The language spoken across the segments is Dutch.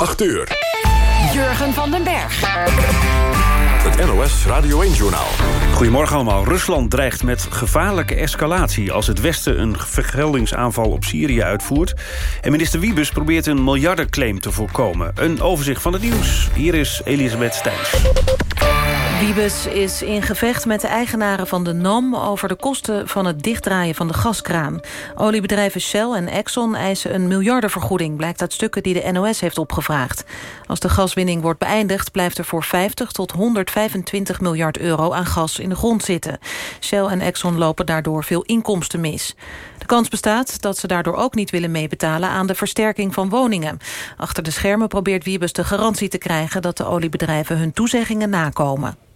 8 uur. Jurgen van den Berg. Het NOS Radio 1-journaal. Goedemorgen allemaal. Rusland dreigt met gevaarlijke escalatie... als het Westen een vergeldingsaanval op Syrië uitvoert. En minister Wiebes probeert een miljardenclaim te voorkomen. Een overzicht van het nieuws. Hier is Elisabeth Stijns. Wiebes is in gevecht met de eigenaren van de NAM... over de kosten van het dichtdraaien van de gaskraan. Oliebedrijven Shell en Exxon eisen een miljardenvergoeding... blijkt uit stukken die de NOS heeft opgevraagd. Als de gaswinning wordt beëindigd... blijft er voor 50 tot 125 miljard euro aan gas in de grond zitten. Shell en Exxon lopen daardoor veel inkomsten mis. De kans bestaat dat ze daardoor ook niet willen meebetalen... aan de versterking van woningen. Achter de schermen probeert Wiebes de garantie te krijgen... dat de oliebedrijven hun toezeggingen nakomen.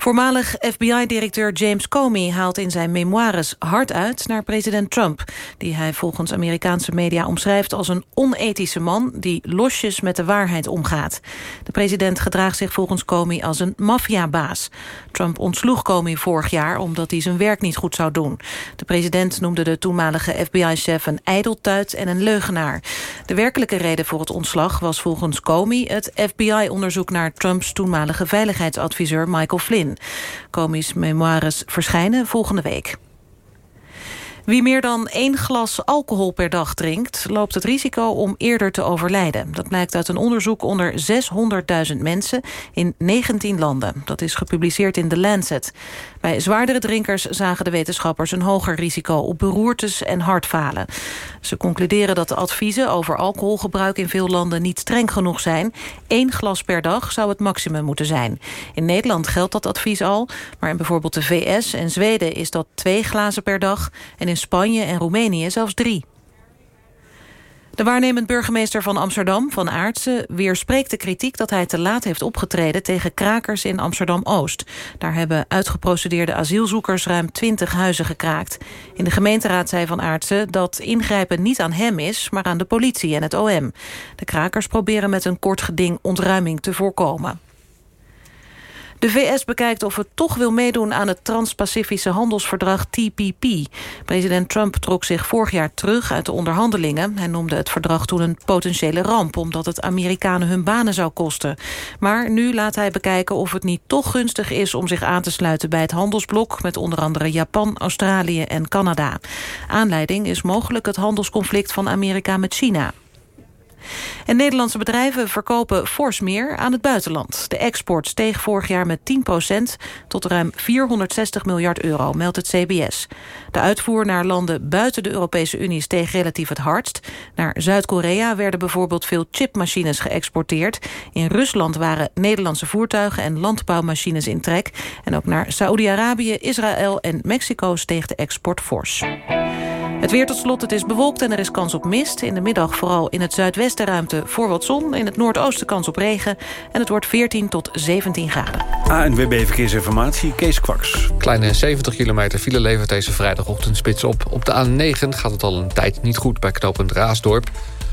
Voormalig FBI-directeur James Comey haalt in zijn memoires hard uit naar president Trump, die hij volgens Amerikaanse media omschrijft als een onethische man die losjes met de waarheid omgaat. De president gedraagt zich volgens Comey als een maffiabaas. Trump ontsloeg Comey vorig jaar omdat hij zijn werk niet goed zou doen. De president noemde de toenmalige FBI-chef een ijdeltuit en een leugenaar. De werkelijke reden voor het ontslag was volgens Comey het FBI-onderzoek naar Trumps toenmalige veiligheidsadviseur Michael Flynn. Comey's memoires verschijnen volgende week. Wie meer dan één glas alcohol per dag drinkt... loopt het risico om eerder te overlijden. Dat blijkt uit een onderzoek onder 600.000 mensen in 19 landen. Dat is gepubliceerd in The Lancet. Bij zwaardere drinkers zagen de wetenschappers een hoger risico... op beroertes en hartfalen. Ze concluderen dat de adviezen over alcoholgebruik in veel landen niet streng genoeg zijn. Eén glas per dag zou het maximum moeten zijn. In Nederland geldt dat advies al, maar in bijvoorbeeld de VS en Zweden is dat twee glazen per dag en in Spanje en Roemenië zelfs drie. De waarnemend burgemeester van Amsterdam, Van Aartsen... weerspreekt de kritiek dat hij te laat heeft opgetreden... tegen krakers in Amsterdam-Oost. Daar hebben uitgeprocedeerde asielzoekers ruim 20 huizen gekraakt. In de gemeenteraad zei Van Aartsen dat ingrijpen niet aan hem is... maar aan de politie en het OM. De krakers proberen met een kort geding ontruiming te voorkomen. De VS bekijkt of het toch wil meedoen aan het Trans-Pacifische handelsverdrag TPP. President Trump trok zich vorig jaar terug uit de onderhandelingen. Hij noemde het verdrag toen een potentiële ramp... omdat het Amerikanen hun banen zou kosten. Maar nu laat hij bekijken of het niet toch gunstig is... om zich aan te sluiten bij het handelsblok... met onder andere Japan, Australië en Canada. Aanleiding is mogelijk het handelsconflict van Amerika met China. En Nederlandse bedrijven verkopen fors meer aan het buitenland. De export steeg vorig jaar met 10% tot ruim 460 miljard euro, meldt het CBS. De uitvoer naar landen buiten de Europese Unie steeg relatief het hardst. Naar Zuid-Korea werden bijvoorbeeld veel chipmachines geëxporteerd. In Rusland waren Nederlandse voertuigen en landbouwmachines in trek. En ook naar Saoedi-Arabië, Israël en Mexico steeg de export fors. Het weer tot slot, het is bewolkt en er is kans op mist. In de middag vooral in het zuidwesten ruimte voor wat zon. In het noordoosten kans op regen. En het wordt 14 tot 17 graden. ANWB Verkeersinformatie, Kees Kwaks. Kleine 70 kilometer file levert deze vrijdagochtendspits op. Op de A9 gaat het al een tijd niet goed bij knooppunt Raasdorp.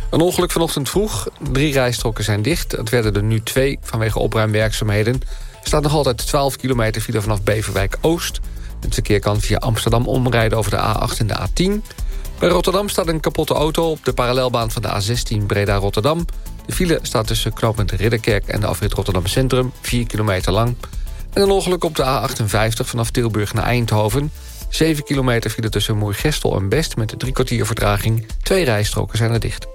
Een ongeluk vanochtend vroeg. Drie rijstroken zijn dicht. Het werden er nu twee vanwege opruimwerkzaamheden. Er staat nog altijd 12 kilometer file vanaf Beverwijk Oost... Het verkeer kan via Amsterdam omrijden over de A8 en de A10. Bij Rotterdam staat een kapotte auto op de parallelbaan van de A16 Breda-Rotterdam. De file staat tussen knooppunt Ridderkerk en de afrit Rotterdam Centrum, 4 kilometer lang. En een ongeluk op de A58 vanaf Tilburg naar Eindhoven. 7 kilometer file tussen Moergestel en Best met drie kwartier vertraging. Twee rijstroken zijn er dicht.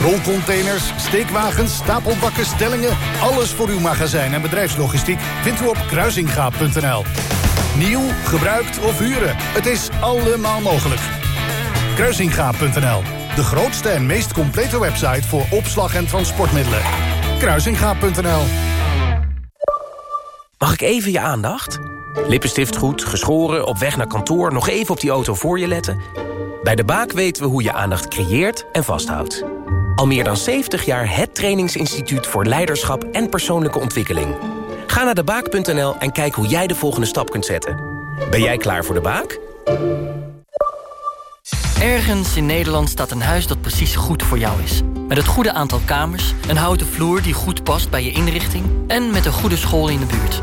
Rolcontainers, steekwagens, stapelbakken, stellingen... alles voor uw magazijn en bedrijfslogistiek vindt u op kruisingaap.nl. Nieuw, gebruikt of huren, het is allemaal mogelijk. Kruisingaap.nl, de grootste en meest complete website... voor opslag en transportmiddelen. Kruisingaap.nl Mag ik even je aandacht? Lippenstift goed, geschoren, op weg naar kantoor... nog even op die auto voor je letten... Bij de Baak weten we hoe je aandacht creëert en vasthoudt. Al meer dan 70 jaar het trainingsinstituut voor leiderschap en persoonlijke ontwikkeling. Ga naar debaak.nl en kijk hoe jij de volgende stap kunt zetten. Ben jij klaar voor de baak? Ergens in Nederland staat een huis dat precies goed voor jou is. Met het goede aantal kamers, een houten vloer die goed past bij je inrichting... en met een goede school in de buurt.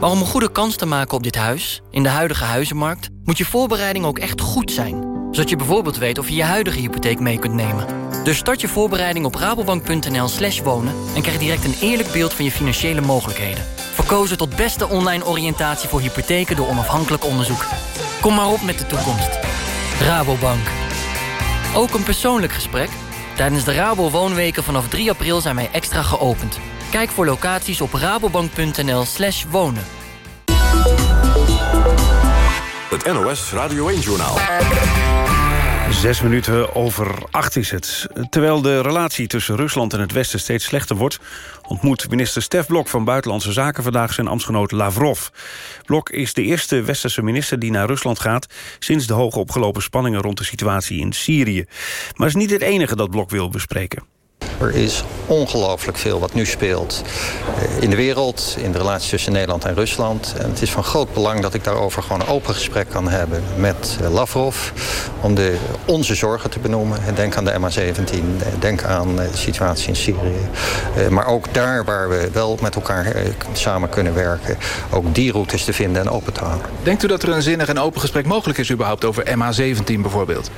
Maar om een goede kans te maken op dit huis, in de huidige huizenmarkt... moet je voorbereiding ook echt goed zijn. Zodat je bijvoorbeeld weet of je je huidige hypotheek mee kunt nemen. Dus start je voorbereiding op rabobank.nl slash wonen... en krijg direct een eerlijk beeld van je financiële mogelijkheden. Verkozen tot beste online oriëntatie voor hypotheken door onafhankelijk onderzoek. Kom maar op met de toekomst. Rabobank. Ook een persoonlijk gesprek? Tijdens de Rabo Woonweken vanaf 3 april zijn wij extra geopend. Kijk voor locaties op rabobank.nl slash wonen. Het NOS Radio 1-journaal. Zes minuten over acht is het. Terwijl de relatie tussen Rusland en het Westen steeds slechter wordt... ontmoet minister Stef Blok van Buitenlandse Zaken vandaag zijn ambtsgenoot Lavrov. Blok is de eerste westerse minister die naar Rusland gaat... sinds de hoge opgelopen spanningen rond de situatie in Syrië. Maar is niet het enige dat Blok wil bespreken. Er is ongelooflijk veel wat nu speelt eh, in de wereld, in de relatie tussen Nederland en Rusland. En het is van groot belang dat ik daarover gewoon een open gesprek kan hebben met eh, Lavrov. Om de, onze zorgen te benoemen. Denk aan de MH17, denk aan de situatie in Syrië. Eh, maar ook daar waar we wel met elkaar samen kunnen werken, ook die routes te vinden en open te houden. Denkt u dat er een zinnig en open gesprek mogelijk is überhaupt over MH17 bijvoorbeeld?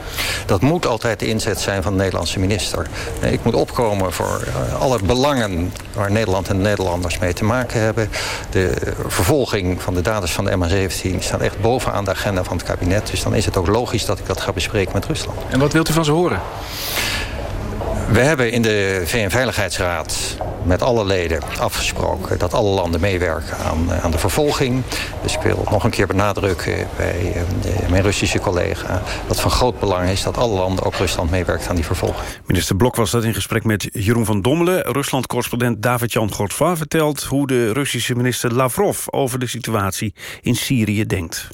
Dat moet altijd de inzet zijn van de Nederlandse minister. Ik moet opkomen voor eh, alle belangen waar Nederland en Nederlanders mee te maken hebben. De vervolging van de daders van de MH17 staat echt bovenaan de agenda van het kabinet. Dus dan is het ook logisch dat ik dat ga bespreken met Rusland. En wat wilt u van ze horen? We hebben in de VN-veiligheidsraad met alle leden afgesproken... dat alle landen meewerken aan, aan de vervolging. Ik wil nog een keer benadrukken bij eh, mijn Russische collega... dat van groot belang is dat alle landen, ook Rusland, meewerkt aan die vervolging. Minister Blok was dat in gesprek met Jeroen van Dommelen. Rusland-correspondent David-Jan Godva vertelt... hoe de Russische minister Lavrov over de situatie in Syrië denkt.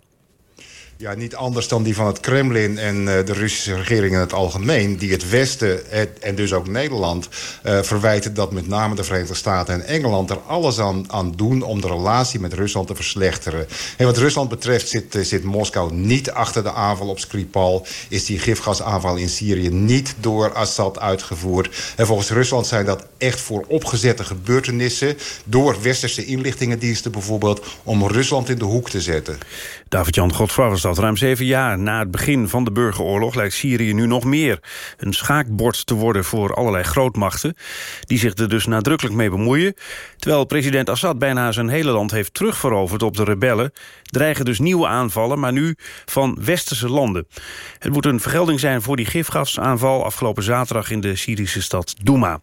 Ja, niet anders dan die van het Kremlin en uh, de Russische regering in het algemeen... die het Westen en dus ook Nederland uh, verwijten... dat met name de Verenigde Staten en Engeland er alles aan, doen... om de relatie met Rusland te verslechteren. En wat Rusland betreft zit, uh, zit Moskou niet achter de aanval op Skripal... is die gifgasaanval in Syrië niet door Assad uitgevoerd. En volgens Rusland zijn dat echt voor opgezette gebeurtenissen... door westerse inlichtingendiensten bijvoorbeeld... om Rusland in de hoek te zetten. David-Jan Godfra dat. Ruim zeven jaar na het begin van de burgeroorlog... lijkt Syrië nu nog meer een schaakbord te worden voor allerlei grootmachten... die zich er dus nadrukkelijk mee bemoeien. Terwijl president Assad bijna zijn hele land heeft terugveroverd op de rebellen... dreigen dus nieuwe aanvallen, maar nu van westerse landen. Het moet een vergelding zijn voor die gifgasaanval... afgelopen zaterdag in de Syrische stad Douma.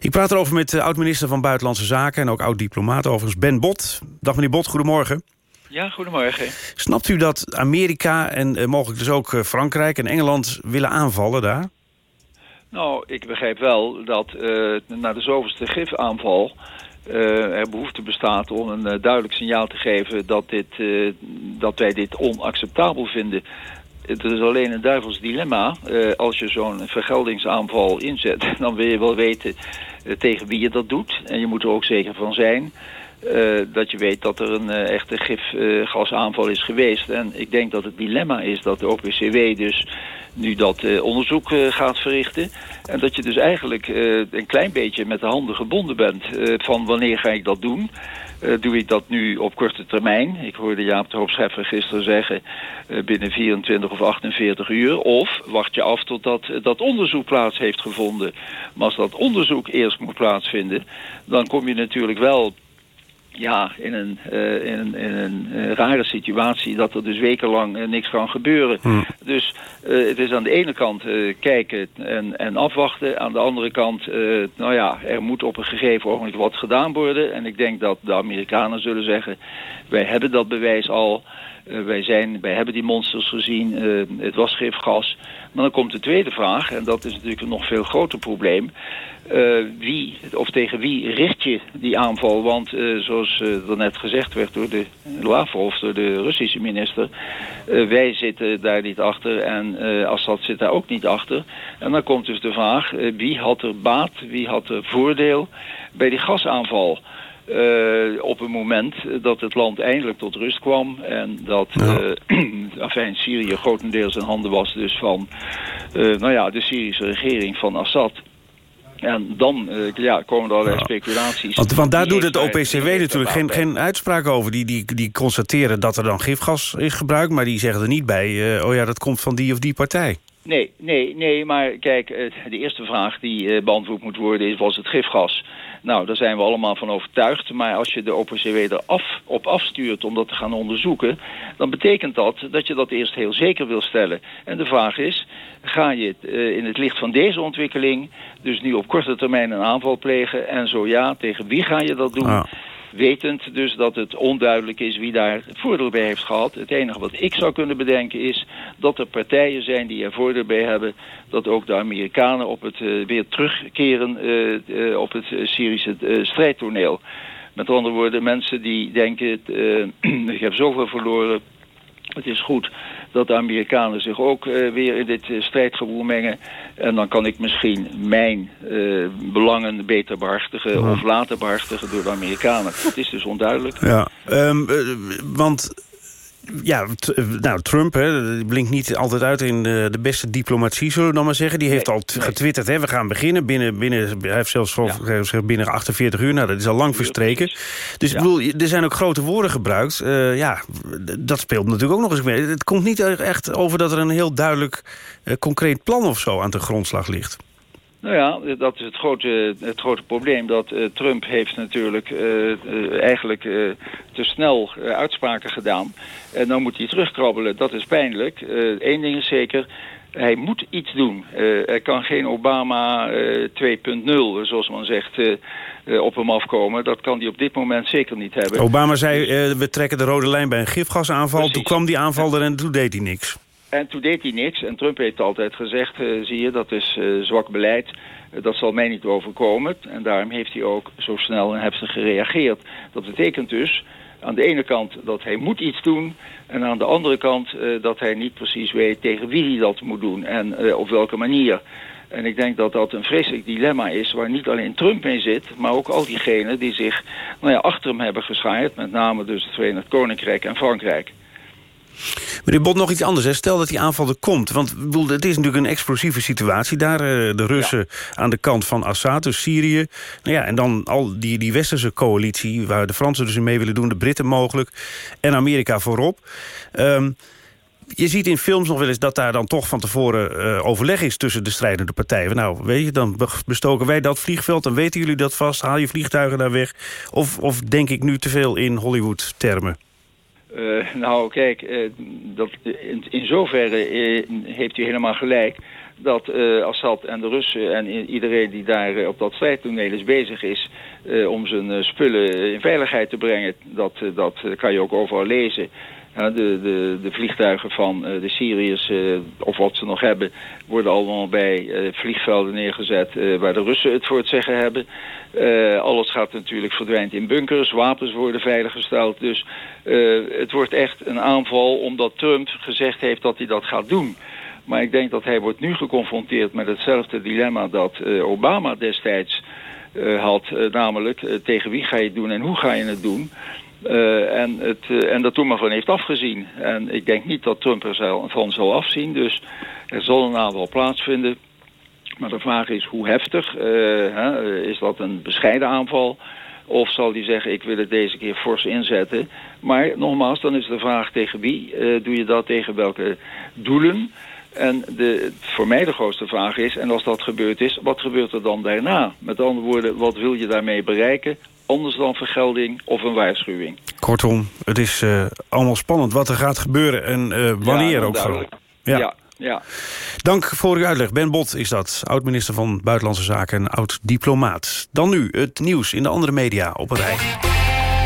Ik praat erover met oud-minister van Buitenlandse Zaken... en ook oud-diplomaat overigens, Ben Bot. Dag meneer Bot, goedemorgen. Ja, goedemorgen. Snapt u dat Amerika en uh, mogelijk dus ook uh, Frankrijk en Engeland willen aanvallen daar? Nou, ik begrijp wel dat uh, na de zoveelste gifaanval... er behoefte bestaat om een duidelijk signaal te geven... Dat, dit, dat wij dit onacceptabel vinden. Het is alleen een duivels dilemma. als je zo'n vergeldingsaanval inzet... dan wil je wel weten tegen wie je dat doet. En je moet er ook zeker van zijn... Uh, dat je weet dat er een uh, echte gifgasaanval is geweest. En ik denk dat het dilemma is dat de OPCW dus nu dat onderzoek gaat verrichten. En dat je dus eigenlijk een klein beetje met de handen gebonden bent van wanneer ga ik dat doen. doe ik dat nu op korte termijn? Ik hoorde Jaap de Hoop Scheffer gisteren zeggen binnen 24 of 48 uur. Of wacht je af totdat dat onderzoek plaats heeft gevonden. Maar als dat onderzoek eerst moet plaatsvinden, dan kom je natuurlijk wel ja, in een, uh, in een, in een uh, rare situatie dat er dus wekenlang uh, niks kan gebeuren. Hmm. Dus het is aan de ene kant kijken en, en afwachten. Aan de andere kant, nou ja, er moet op een gegeven ogenblik wat gedaan worden. En ik denk dat de Amerikanen zullen zeggen, wij hebben dat bewijs al. Wij, zijn, wij hebben die monsters gezien, het was gifgas. Maar dan komt de tweede vraag, en dat is natuurlijk een nog veel groter probleem. Uh, wie, of tegen wie richt je die aanval? Want zoals uh, net gezegd werd door de Lavrov, door de Russische minister... wij zitten daar niet achter en Assad zit daar ook niet achter. En dan komt dus de vraag, wie had er baat, wie had er voordeel bij die gasaanval... Uh, op een moment dat het land eindelijk tot rust kwam... en dat ja. uh, Syrië grotendeels in handen was dus van uh, nou ja, de Syrische regering van Assad... En dan ja, komen er allerlei speculaties. Want, want daar doet het OPCW natuurlijk geen, geen uitspraak over. Die, die, die constateren dat er dan gifgas is gebruikt... maar die zeggen er niet bij, oh ja, dat komt van die of die partij. Nee, nee, nee, maar kijk, de eerste vraag die beantwoord moet worden is, was het gifgas? Nou, daar zijn we allemaal van overtuigd. Maar als je de OPCW er af, op afstuurt om dat te gaan onderzoeken... dan betekent dat dat je dat eerst heel zeker wil stellen. En de vraag is, ga je uh, in het licht van deze ontwikkeling... dus nu op korte termijn een aanval plegen? En zo ja, tegen wie ga je dat doen? Ah. Wetend dus dat het onduidelijk is wie daar voordeel bij heeft gehad. Het enige wat ik zou kunnen bedenken is dat er partijen zijn die er voordeel bij hebben. Dat ook de Amerikanen op het uh, weer terugkeren uh, uh, op het Syrische strijdtoneel. Met andere woorden, mensen die denken, ik heb zoveel verloren, het is goed dat de Amerikanen zich ook uh, weer in dit uh, strijdgewoel mengen. En dan kan ik misschien mijn uh, belangen beter behartigen ja. of laten behartigen door de Amerikanen. Dat is dus onduidelijk. Ja, um, want ja, nou, Trump hè, blinkt niet altijd uit in de, de, beste diplomatie, zullen we dan maar zeggen. Die heeft nee, al getwitterd, hè, we gaan beginnen. Binnen, binnen, hij heeft zelfs ja. binnen 48 uur, nou, dat is al lang verstreken. Dus ja. ik bedoel, er zijn ook grote woorden gebruikt. Uh, ja, dat speelt natuurlijk ook nog eens mee. Het komt niet echt over dat er een heel duidelijk, uh, concreet plan of zo aan de grondslag ligt. Nou ja, dat is het grote, het grote probleem. Dat uh, Trump heeft natuurlijk uh, uh, eigenlijk te snel uitspraken gedaan. En dan moet hij terugkrabbelen. Dat is pijnlijk. Eén ding is zeker. Hij moet iets doen. er kan geen Obama 2.0, zoals men zegt, op hem afkomen. Dat kan hij op dit moment zeker niet hebben. Obama zei, we trekken de rode lijn bij een gifgasaanval. Precies. Toen kwam die aanval er en toen deed hij niks. En toen deed hij niks. En Trump heeft altijd gezegd, uh, zie je, dat is uh, zwak beleid. Uh, dat zal mij niet overkomen. En daarom heeft hij ook zo snel en heftig gereageerd. Dat betekent dus aan de ene kant dat hij moet iets doen... en aan de andere kant dat hij niet precies weet tegen wie hij dat moet doen... en op welke manier. En ik denk dat dat een vreselijk dilemma is... waar niet alleen Trump mee zit... maar ook al diegenen die zich nou ja, achter hem hebben geschaard... met name dus het Verenigd Koninkrijk en Frankrijk. Meneer Bot, nog iets anders. Hè? Stel dat die aanval er komt. Want bedoel, het is natuurlijk een explosieve situatie daar. Uh, de Russen ja. aan de kant van Assad, dus Syrië. Nou ja, en dan al die, die westerse coalitie... waar de Fransen dus in mee willen doen, de Britten mogelijk... en Amerika voorop. Um, je ziet in films nog wel eens dat daar dan toch van tevoren uh, overleg is... tussen de strijdende partijen. Nou, weet je, dan bestoken wij dat vliegveld... dan weten jullie dat vast, haal je vliegtuigen daar weg. Of, of denk ik nu te veel in Hollywood-termen? Uh, nou, kijk, uh, dat, in, zoverre uh, heeft u helemaal gelijk dat Assad en de Russen en iedereen die daar op dat strijdtoneel is bezig is om zijn spullen in veiligheid te brengen, dat, dat kan je ook overal lezen. De, de, de vliegtuigen van uh, de Syriërs, uh, of wat ze nog hebben, worden allemaal bij uh, vliegvelden neergezet waar de Russen het voor het zeggen hebben. alles gaat natuurlijk verdwijnt in bunkers, wapens worden veiliggesteld. Dus het wordt echt een aanval omdat Trump gezegd heeft dat hij dat gaat doen. Maar ik denk dat hij wordt nu geconfronteerd met hetzelfde dilemma dat Obama destijds had. namelijk tegen wie ga je het doen en hoe ga je het doen. Uh, en, het, uh, en dat toen maar van heeft afgezien. En ik denk niet dat Trump er van zal afzien. Dus er zal een aanval plaatsvinden. Maar de vraag is hoe heftig. Uh, hè, is dat een bescheiden aanval? Of zal hij zeggen, ik wil het deze keer fors inzetten. Maar nogmaals, dan is de vraag tegen wie doe je dat? Tegen welke doelen? En de, voor mij de grootste vraag is, en als dat gebeurd is, wat gebeurt er dan daarna? Met andere woorden, wat wil je daarmee bereiken? Anders dan vergelding of een waarschuwing. Kortom, het is uh, allemaal spannend wat er gaat gebeuren en uh, wanneer ja, ook vooral. Ja. ja. Ja. Dank voor uw uitleg. Ben Bot is dat, oud-minister van Buitenlandse Zaken en oud-diplomaat. Dan nu het nieuws in de andere media op een rij.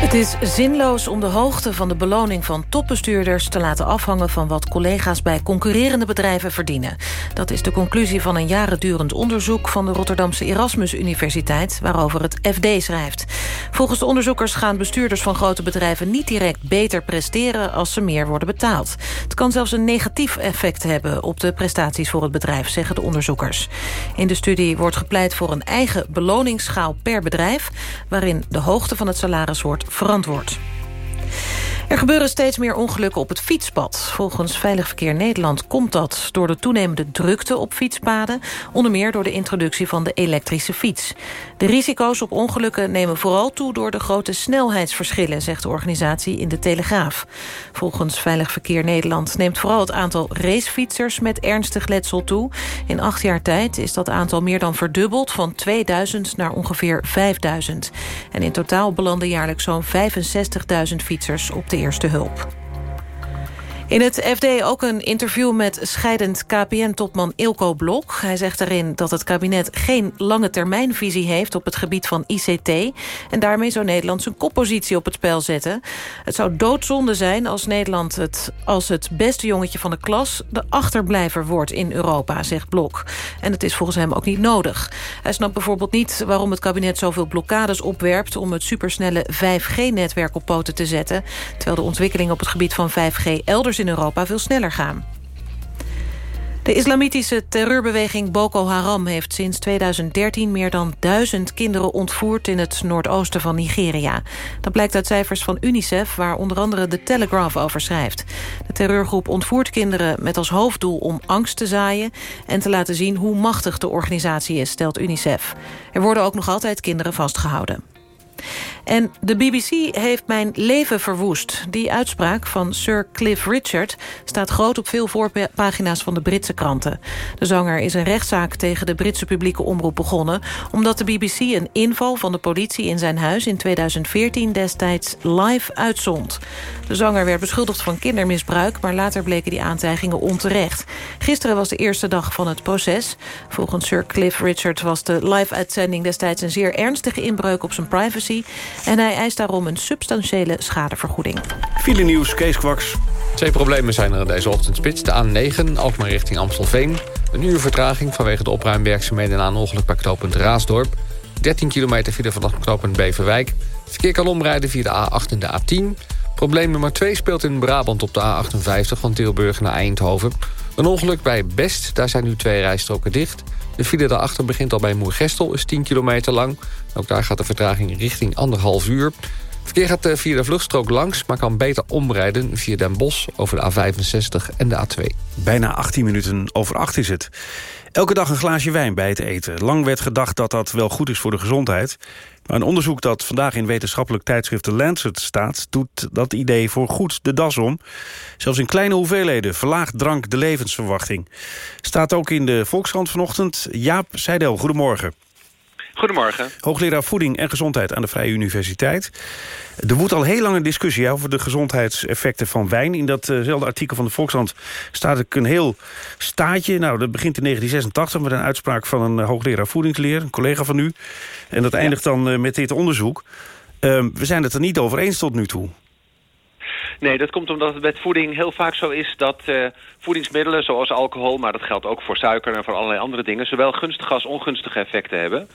Het is zinloos om de hoogte van de beloning van topbestuurders... te laten afhangen van wat collega's bij concurrerende bedrijven verdienen. Dat is de conclusie van een jarendurend onderzoek... van de Rotterdamse Erasmus Universiteit, waarover het FD schrijft. Volgens de onderzoekers gaan bestuurders van grote bedrijven... niet direct beter presteren als ze meer worden betaald. Het kan zelfs een negatief effect hebben op de prestaties voor het bedrijf... zeggen de onderzoekers. In de studie wordt gepleit voor een eigen beloningsschaal per bedrijf... waarin de hoogte van het salaris wordt verantwoord. Er gebeuren steeds meer ongelukken op het fietspad. Volgens Veilig Verkeer Nederland komt dat door de toenemende drukte op fietspaden... onder meer door de introductie van de elektrische fiets. De risico's op ongelukken nemen vooral toe door de grote snelheidsverschillen... zegt de organisatie in de Telegraaf. Volgens Veilig Verkeer Nederland neemt vooral het aantal racefietsers... met ernstig letsel toe. In acht jaar tijd is dat aantal meer dan verdubbeld... van 2000 naar ongeveer 5000. En in totaal belanden jaarlijks zo'n 65.000 fietsers op de eerste hulp. In het FD ook een interview met scheidend KPN-topman Ilko Blok. Hij zegt daarin dat het kabinet geen lange termijnvisie heeft... op het gebied van ICT. En daarmee zou Nederland zijn koppositie op het spel zetten. Het zou doodzonde zijn als Nederland het, als het beste jongetje van de klas... de achterblijver wordt in Europa, zegt Blok. En het is volgens hem ook niet nodig. Hij snapt bijvoorbeeld niet waarom het kabinet zoveel blokkades opwerpt... om het supersnelle 5G-netwerk op poten te zetten... terwijl de ontwikkeling op het gebied van 5G elders in Europa veel sneller gaan. De islamitische terreurbeweging Boko Haram heeft sinds 2013 meer dan duizend kinderen ontvoerd in het noordoosten van Nigeria. Dat blijkt uit cijfers van UNICEF, waar onder andere de Telegraph over schrijft. De terreurgroep ontvoert kinderen met als hoofddoel om angst te zaaien en te laten zien hoe machtig de organisatie is, stelt UNICEF. Er worden ook nog altijd kinderen vastgehouden. En de BBC heeft mijn leven verwoest. Die uitspraak van Sir Cliff Richard staat groot op veel voorpagina's van de Britse kranten. De zanger is een rechtszaak tegen de Britse publieke omroep begonnen... omdat de BBC een inval van de politie in zijn huis in 2014 destijds live uitzond. De zanger werd beschuldigd van kindermisbruik... maar later bleken die aantijgingen onterecht. Gisteren was de eerste dag van het proces. Volgens Sir Cliff Richard was de live-uitzending destijds... een zeer ernstige inbreuk op zijn privacy... en hij eist daarom een substantiële schadevergoeding. File nieuws, Kees Kwaks. Twee problemen zijn er deze ochtendspits. De A9, Alkmaar richting Amstelveen. Een uur vertraging vanwege de opruimwerkzaamheden... na een ongeluk bij knooppunt Raasdorp. 13 kilometer file vanaf knooppunt Beverwijk. verkeer kan omrijden via de A8 en de A10... Probleem nummer 2 speelt in Brabant op de A58 van Tilburg naar Eindhoven. Een ongeluk bij Best, daar zijn nu twee rijstroken dicht. De file daarachter begint al bij Moergestel, is 10 kilometer lang. Ook daar gaat de vertraging richting anderhalf uur. Verkeer gaat eh, via de vluchtstrook langs, maar kan beter omrijden via Den Bosch over de A65 en de A2. Bijna 18 minuten over 8 is het. Elke dag een glaasje wijn bij het eten. Lang werd gedacht dat dat wel goed is voor de gezondheid. Een onderzoek dat vandaag in wetenschappelijk tijdschrift The Lancet staat... doet dat idee voor goed de das om. Zelfs in kleine hoeveelheden verlaagt drank de levensverwachting. Staat ook in de Volkskrant vanochtend. Jaap Seidel, goedemorgen. Goedemorgen. Hoogleraar Voeding en Gezondheid aan de Vrije Universiteit. Er woedt al heel lang een discussie over de gezondheidseffecten van wijn. In datzelfde artikel van de Volkskrant staat ook een heel staatje. Nou, dat begint in 1986 met een uitspraak van een hoogleraar voedingsleer. Een collega van u. En dat eindigt dan eh, met dit onderzoek. Ehm, we zijn het er niet over eens tot nu toe. Nee, dat komt omdat het met voeding heel vaak zo is dat uh, voedingsmiddelen zoals alcohol, maar dat geldt ook voor suiker en voor allerlei andere dingen, zowel gunstige als ongunstige effecten hebben.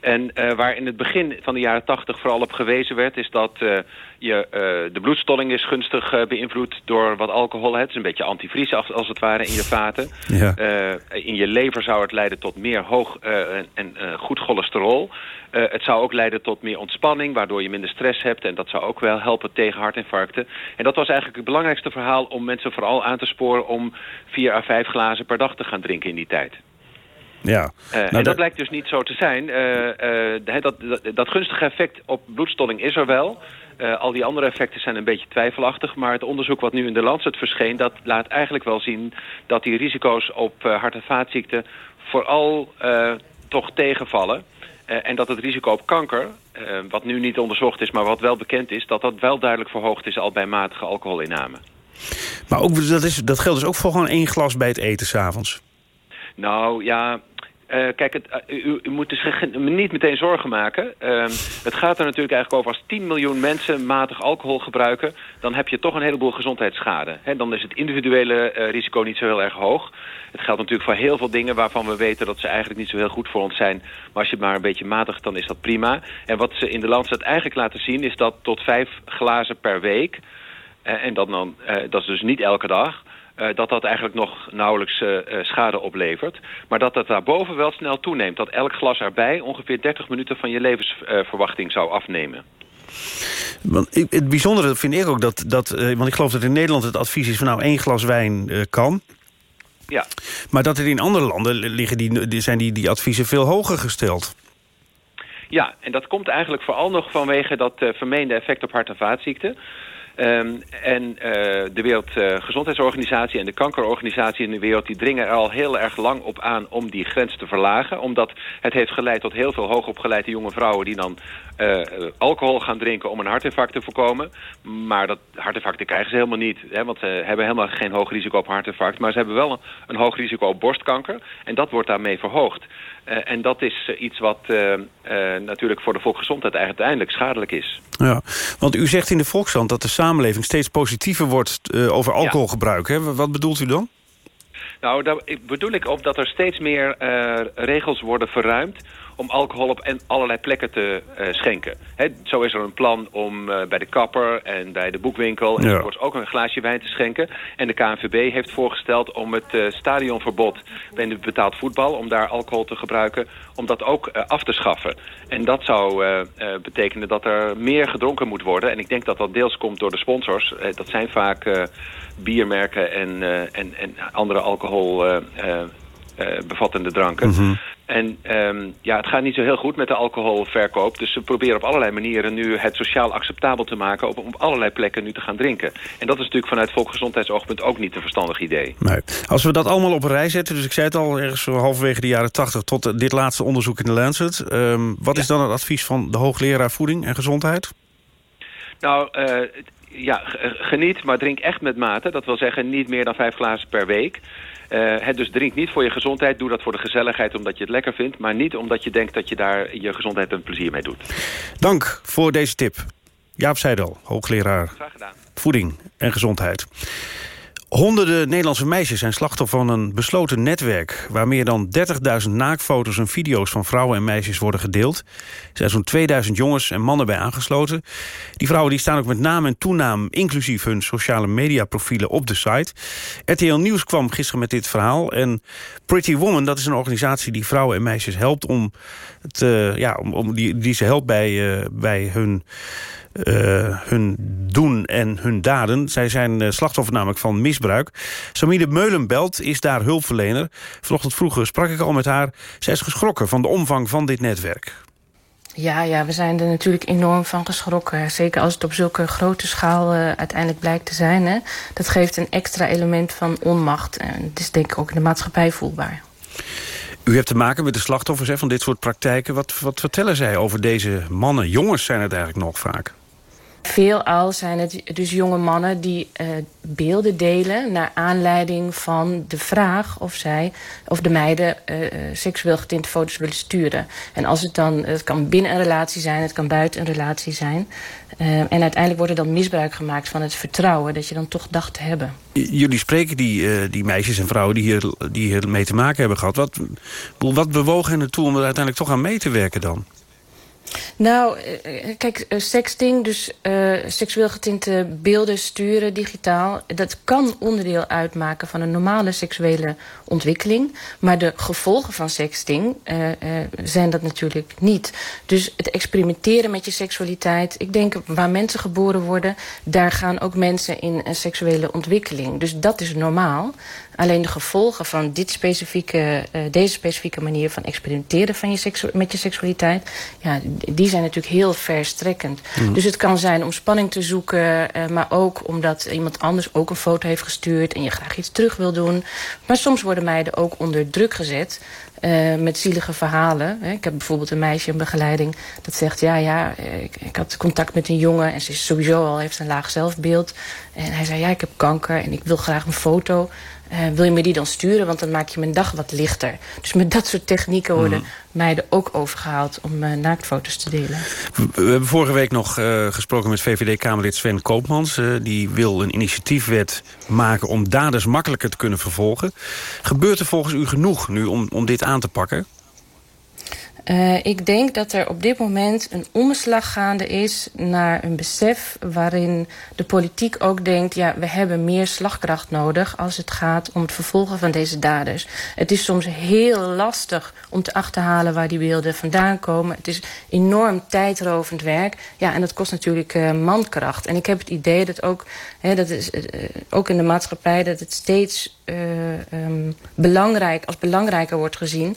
En uh, waar in het begin van de jaren tachtig vooral op gewezen werd... is dat uh, je, uh, de bloedstolling is gunstig beïnvloed door wat alcohol. Het is een beetje antivries als het ware in je vaten. Ja. in je lever zou het leiden tot meer hoog en, cholesterol. het zou ook leiden tot meer ontspanning, waardoor je minder stress hebt. En dat zou ook wel helpen tegen hartinfarcten. En dat was eigenlijk het belangrijkste verhaal om mensen vooral aan te sporen... om vier à vijf glazen per dag te gaan drinken in die tijd. Ja. Uh, nou, en dat, blijkt dus niet zo te zijn. Uh, uh, dat, dat, dat, gunstige effect op bloedstolling is er wel. al die andere effecten zijn een beetje twijfelachtig. Maar het onderzoek wat nu in de Lancet verscheen... dat laat eigenlijk wel zien dat die risico's op hart- en vaatziekten... vooral toch tegenvallen. en dat het risico op kanker, wat nu niet onderzocht is... maar wat wel bekend is, dat dat wel duidelijk verhoogd is... al bij matige alcoholinname. Maar ook, dat, is, dat geldt dus ook voor gewoon één glas bij het eten s'avonds? Nou ja, Uh, kijk, het, uh, u, u, moet dus niet meteen zorgen maken. Uh, het gaat er natuurlijk eigenlijk over als 10 miljoen mensen matig alcohol gebruiken... dan heb je toch een heleboel gezondheidsschade. He, dan is het individuele uh, risico niet zo heel erg hoog. Het geldt natuurlijk voor heel veel dingen waarvan we weten dat ze eigenlijk niet zo heel goed voor ons zijn. Maar als je het maar een beetje matigt, dan is dat prima. En wat ze in de Lancet eigenlijk laten zien is dat tot vijf glazen per week... en dat, dan, dat is dus niet elke dag uh, dat dat eigenlijk nog nauwelijks uh, schade oplevert. Maar dat dat daarboven wel snel toeneemt. Dat elk glas erbij ongeveer 30 minuten van je levensverwachting zou afnemen. Want het bijzondere vind ik ook dat, dat want ik geloof dat in Nederland het advies is van nou één glas wijn kan. Ja. Maar dat er in andere landen liggen die, zijn die, die adviezen veel hoger gesteld. Ja, en dat komt eigenlijk vooral nog vanwege dat vermeende effect op hart- en vaatziekten. Um, en uh, de Wereldgezondheidsorganisatie en de kankerorganisatie in de wereld... die dringen er al heel erg lang op aan om die grens te verlagen. Omdat het heeft geleid tot heel veel hoogopgeleide jonge vrouwen... die dan uh, alcohol gaan drinken om een hartinfarct te voorkomen. Maar dat hartinfarct krijgen ze helemaal niet. Hè, want ze hebben helemaal geen hoog risico op hartinfarct. Maar ze hebben wel een, een hoog risico op borstkanker. En dat wordt daarmee verhoogd. Uh, en dat is uh, iets wat uh, natuurlijk voor de volksgezondheid uiteindelijk schadelijk is. Ja, want u zegt in de Volkskrant dat de samenleving steeds positiever wordt over alcoholgebruik. Hè? Wat bedoelt u dan? Nou, daar bedoel ik op dat er steeds meer regels worden verruimd om alcohol op en allerlei plekken te uh, schenken. He, zo is er een plan om uh, bij de kapper en bij de boekwinkel... Ja. enzovoorts ook een glaasje wijn te schenken. En de KNVB heeft voorgesteld om het uh, stadionverbod... bij de betaald voetbal, om daar alcohol te gebruiken... om dat ook af te schaffen. En dat zou betekenen dat er meer gedronken moet worden. En ik denk dat dat deels komt door de sponsors. dat zijn vaak biermerken en, en, en andere alcohol... bevattende dranken. Mm -hmm. En um, ja, het gaat niet zo heel goed met de alcoholverkoop. Dus ze proberen op allerlei manieren nu het sociaal acceptabel te maken... om op allerlei plekken nu te gaan drinken. En dat is natuurlijk vanuit volksgezondheidsoogpunt ook niet een verstandig idee. Nee. Als we dat allemaal op een rij zetten... dus ik zei het al, ergens halverwege de jaren 80... tot dit laatste onderzoek in de Lancet. Um, wat ja. is dan het advies van de hoogleraar voeding en gezondheid? Nou, uh, ja, geniet, maar drink echt met mate. Dat wil zeggen niet meer dan vijf glazen per week... Uh, het dus drink niet voor je gezondheid. Doe dat voor de gezelligheid omdat je het lekker vindt. Maar niet omdat je denkt dat je daar je gezondheid een plezier mee doet. Dank voor deze tip. Jaap Seidel, hoogleraar voeding en gezondheid. Honderden Nederlandse meisjes zijn slachtoffer van een besloten netwerk... waar meer dan 30.000 naakfoto's en video's van vrouwen en meisjes worden gedeeld. Er zijn zo'n 2000 jongens en mannen bij aangesloten. Die vrouwen die staan ook met naam en toenaam... inclusief hun sociale mediaprofielen op de site. RTL Nieuws kwam gisteren met dit verhaal. En Pretty Woman, dat is een organisatie die vrouwen en meisjes helpt... om, uh, ja, om, die, die ze helpt bij, uh, bij hun uh, hun doen en hun daden. Zij zijn uh, slachtoffer namelijk van misbruik. Samide Meulenbelt is daar hulpverlener. Vanochtend vroeg sprak ik al met haar. Zij is geschrokken van de omvang van dit netwerk. Ja, ja, we zijn er natuurlijk enorm van geschrokken. Zeker als het op zulke grote schaal uh, uiteindelijk blijkt te zijn. Hè. Dat geeft een extra element van onmacht. En het is denk ik ook in de maatschappij voelbaar. U hebt te maken met de slachtoffers hè, van dit soort praktijken. Wat, wat vertellen zij over deze mannen? Jongens zijn het eigenlijk nog vaak. Veelal zijn het dus jonge mannen die uh, beelden delen... naar aanleiding van de vraag of zij of de meiden uh, seksueel getinte foto's willen sturen. En als het dan, het kan binnen een relatie zijn, het kan buiten een relatie zijn. En uiteindelijk wordt er dan misbruik gemaakt van het vertrouwen... dat je dan toch dacht te hebben. Jullie spreken die, die meisjes en vrouwen die hier, die hier mee te maken hebben gehad. Wat, wat bewoog hen ertoe om er uiteindelijk toch aan mee te werken dan? Nou, kijk, sexting, dus seksueel getinte beelden sturen digitaal... dat kan onderdeel uitmaken van een normale seksuele ontwikkeling. Maar de gevolgen van sexting zijn dat natuurlijk niet. Dus het experimenteren met je seksualiteit... ik denk, waar mensen geboren worden... daar gaan ook mensen in een seksuele ontwikkeling. Dus dat is normaal. Alleen de gevolgen van dit specifieke, uh, deze specifieke manier van experimenteren van je met je seksualiteit... Ja, die zijn natuurlijk heel verstrekkend. Mm. Dus het kan zijn om spanning te zoeken... Uh, maar ook omdat iemand anders ook een foto heeft gestuurd... en je graag iets terug wil doen. Maar soms worden meiden ook onder druk gezet... uh, met zielige verhalen. Ik heb bijvoorbeeld een meisje in begeleiding dat zegt... ja, ja, ik, ik, had contact met een jongen en ze is sowieso al heeft een laag zelfbeeld. En hij zei, ja, ik heb kanker en ik wil graag een foto. Uh, wil je me die dan sturen? Want dan maak je mijn dag wat lichter. Dus met dat soort technieken worden mm. Meiden ook overgehaald... om uh, naaktfoto's te delen. We hebben vorige week nog uh, gesproken met VVD-Kamerlid Sven Koopmans. die wil een initiatiefwet maken om daders makkelijker te kunnen vervolgen. Gebeurt er volgens u genoeg nu om, om dit aan te pakken? Uh, ik denk dat er op dit moment een omslag gaande is naar een besef waarin de politiek ook denkt, ja, we hebben meer slagkracht nodig als het gaat om het vervolgen van deze daders. Het is soms heel lastig om te achterhalen waar die beelden vandaan komen. Het is enorm tijdrovend werk. Ja, en dat kost natuurlijk uh, mankracht. En ik heb het idee dat ook, hè, dat is, uh, ook in de maatschappij, dat het steeds um, belangrijk, als belangrijker wordt gezien.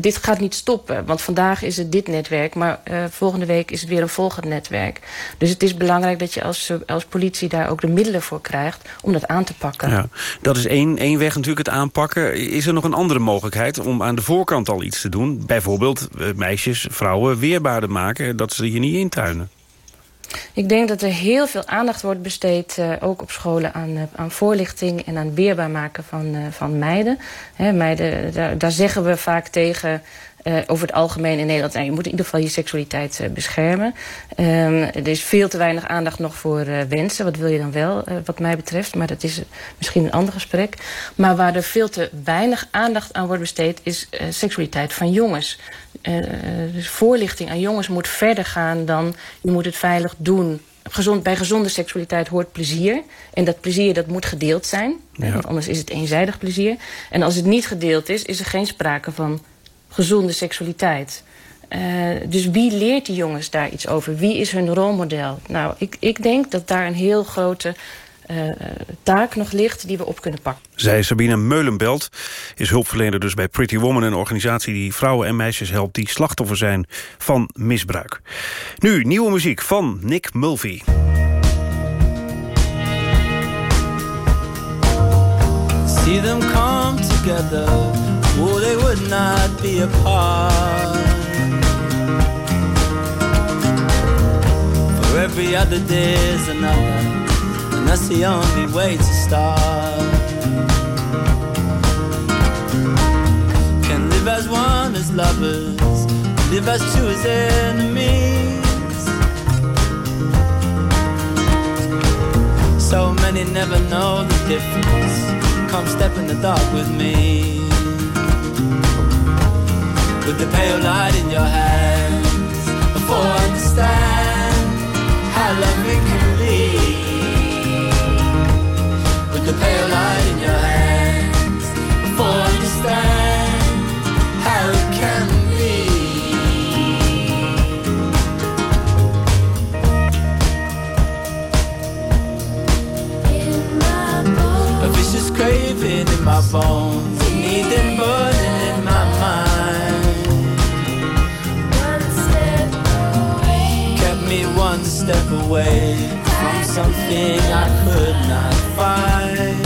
dit gaat niet stoppen, want vandaag is het dit netwerk, maar uh, volgende week is het weer een volgend netwerk. Dus het is belangrijk dat je als, als politie daar ook de middelen voor krijgt om dat aan te pakken. Ja, dat is één, één weg natuurlijk, het aanpakken. Is er nog een andere mogelijkheid om aan de voorkant al iets te doen? Bijvoorbeeld uh, meisjes, vrouwen weerbaarder maken, dat ze hier niet intuinen. Ik denk dat er heel veel aandacht wordt besteed, uh, ook op scholen, aan, uh, aan voorlichting en aan weerbaar maken van, uh, van meiden. He, meiden daar, daar, zeggen we vaak tegen uh, over het algemeen in Nederland... Nou, je moet in ieder geval je seksualiteit uh, beschermen. Um, er is veel te weinig aandacht nog voor uh, wensen. Wat wil je dan wel, wat mij betreft? Maar dat is misschien een ander gesprek. Maar waar er veel te weinig aandacht aan wordt besteed... is seksualiteit van jongens. dus voorlichting aan jongens moet verder gaan dan... je moet het veilig doen gezond, bij gezonde seksualiteit hoort plezier. En dat plezier dat moet gedeeld zijn. Ja. Want anders is het eenzijdig plezier. En als het niet gedeeld is, is er geen sprake van gezonde seksualiteit. Uh, dus wie leert die jongens daar iets over? Wie is hun rolmodel? Nou, ik, ik denk dat daar een heel grote uh, taak nog ligt die we op kunnen pakken. Zij Sabine Meulenbelt is hulpverlener dus bij Pretty Woman... een organisatie die vrouwen en meisjes helpt die slachtoffer zijn van misbruik. Nu nieuwe muziek van Nick Mulvey. See them come together would not be apart. For every other day is another, and that's the only way to start. Can live as one as lovers, live as two as enemies. So many never know the difference. Come step in the dark with me with the pale light in your hands. Before I understand how loving can be with the pale light in your hands. Before I understand how it can be. A vicious craving in my bones step away from something I could not find.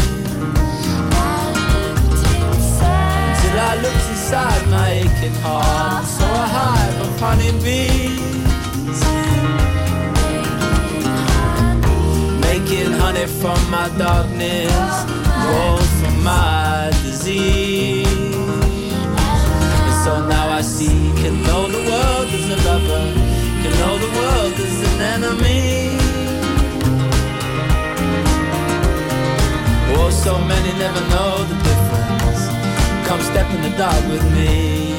Until I looked inside my aching heart saw a hive of honeybees. Making honey from my darkness, enemy. Oh, so many never know the difference. Come step in the dark with me.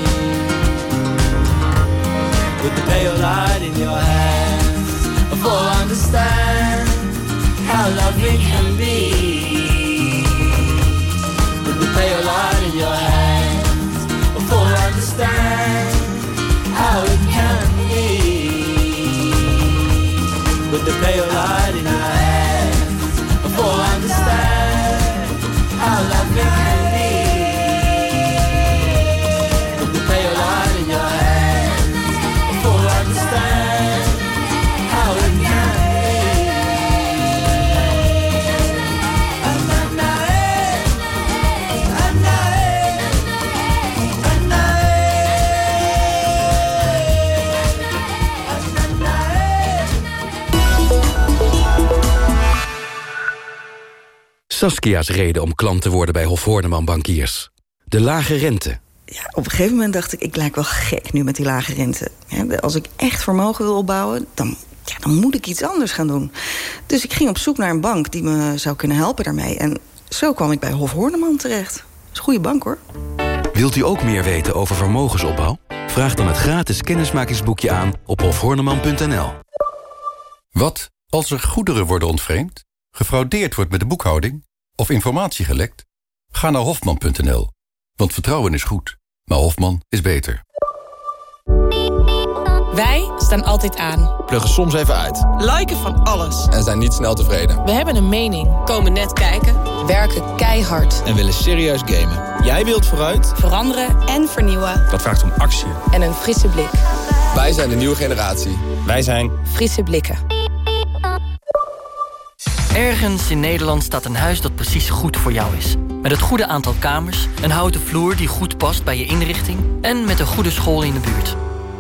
With the pale light in your hands. Before I understand how loving can be. With the pale light in your hands. Before I understand how it with the pale light in Saskia's reden om klant te worden bij Hof Horneman Bankiers. De lage rente. Ja, op een gegeven moment dacht ik, ik lijk wel gek nu met die lage rente. als ik echt vermogen wil opbouwen, dan, ja, dan moet ik iets anders gaan doen. Dus ik ging op zoek naar een bank die me zou kunnen helpen daarmee. En zo kwam ik bij Hof Horneman terecht. Dat is een goede bank, hoor. Wilt u ook meer weten over vermogensopbouw? Vraag dan het gratis kennismakingsboekje aan op hofhorneman.nl. Wat als er goederen worden ontvreemd, gefraudeerd wordt met de boekhouding of informatie gelekt? Ga naar hofman.nl, want vertrouwen is goed, maar Hofman is beter. Wij staan altijd aan. Pluggen soms even uit. Liken van alles. En zijn niet snel tevreden. We hebben een mening. Komen net kijken. Werken keihard. En willen serieus gamen. Jij wilt vooruit. Veranderen en vernieuwen. Dat vraagt om actie. En een frisse blik. Wij zijn de nieuwe generatie. Wij zijn... Frisse blikken. Ergens in Nederland staat een huis dat precies goed voor jou is. Met het goede aantal kamers, een houten vloer die goed past bij je inrichting... en met een goede school in de buurt.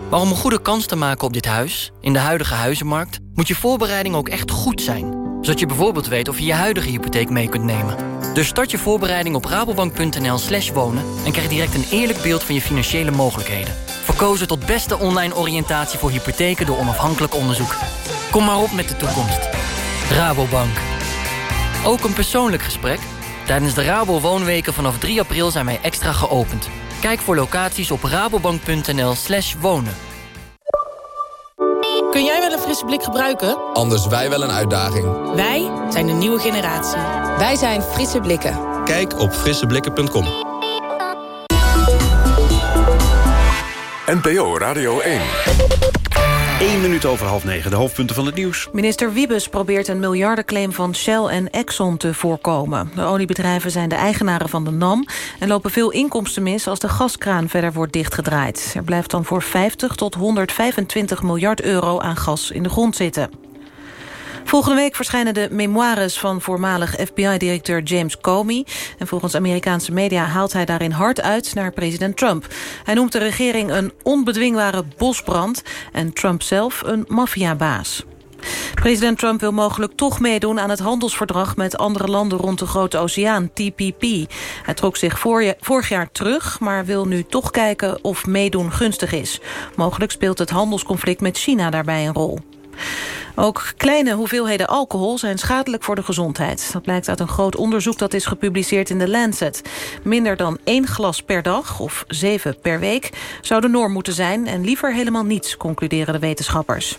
Maar om een goede kans te maken op dit huis, in de huidige huizenmarkt... moet je voorbereiding ook echt goed zijn. Zodat je bijvoorbeeld weet of je je huidige hypotheek mee kunt nemen. Dus start je voorbereiding op rabobank.nl slash wonen... en krijg direct een eerlijk beeld van je financiële mogelijkheden. Verkozen tot beste online oriëntatie voor hypotheken door onafhankelijk onderzoek. Kom maar op met de toekomst. Rabobank. Ook een persoonlijk gesprek? Tijdens de Rabo Woonweken vanaf 3 april zijn wij extra geopend. Kijk voor locaties op rabobank.nl slash wonen. Kun jij wel een frisse blik gebruiken? Anders wij wel een uitdaging. Wij zijn de nieuwe generatie. Wij zijn Frisse Blikken. Kijk op frisseblikken.com. NPO Radio 1. 1 minuut over half negen, de hoofdpunten van het nieuws. Minister Wiebes probeert een miljardenclaim van Shell en Exxon te voorkomen. De oliebedrijven zijn de eigenaren van de NAM... en lopen veel inkomsten mis als de gaskraan verder wordt dichtgedraaid. Er blijft dan voor 50 tot 125 miljard euro aan gas in de grond zitten. Volgende week verschijnen de memoires van voormalig FBI-directeur James Comey. En volgens Amerikaanse media haalt hij daarin hard uit naar president Trump. Hij noemt de regering een onbedwingbare bosbrand... en Trump zelf een maffiabaas. President Trump wil mogelijk toch meedoen aan het handelsverdrag... met andere landen rond de Grote Oceaan, TPP. Hij trok zich vorig jaar terug, maar wil nu toch kijken of meedoen gunstig is. Mogelijk speelt het handelsconflict met China daarbij een rol. Ook kleine hoeveelheden alcohol zijn schadelijk voor de gezondheid. Dat blijkt uit een groot onderzoek dat is gepubliceerd in de Lancet. Minder dan één glas per dag, of zeven per week, zou de norm moeten zijn... en liever helemaal niets, concluderen de wetenschappers.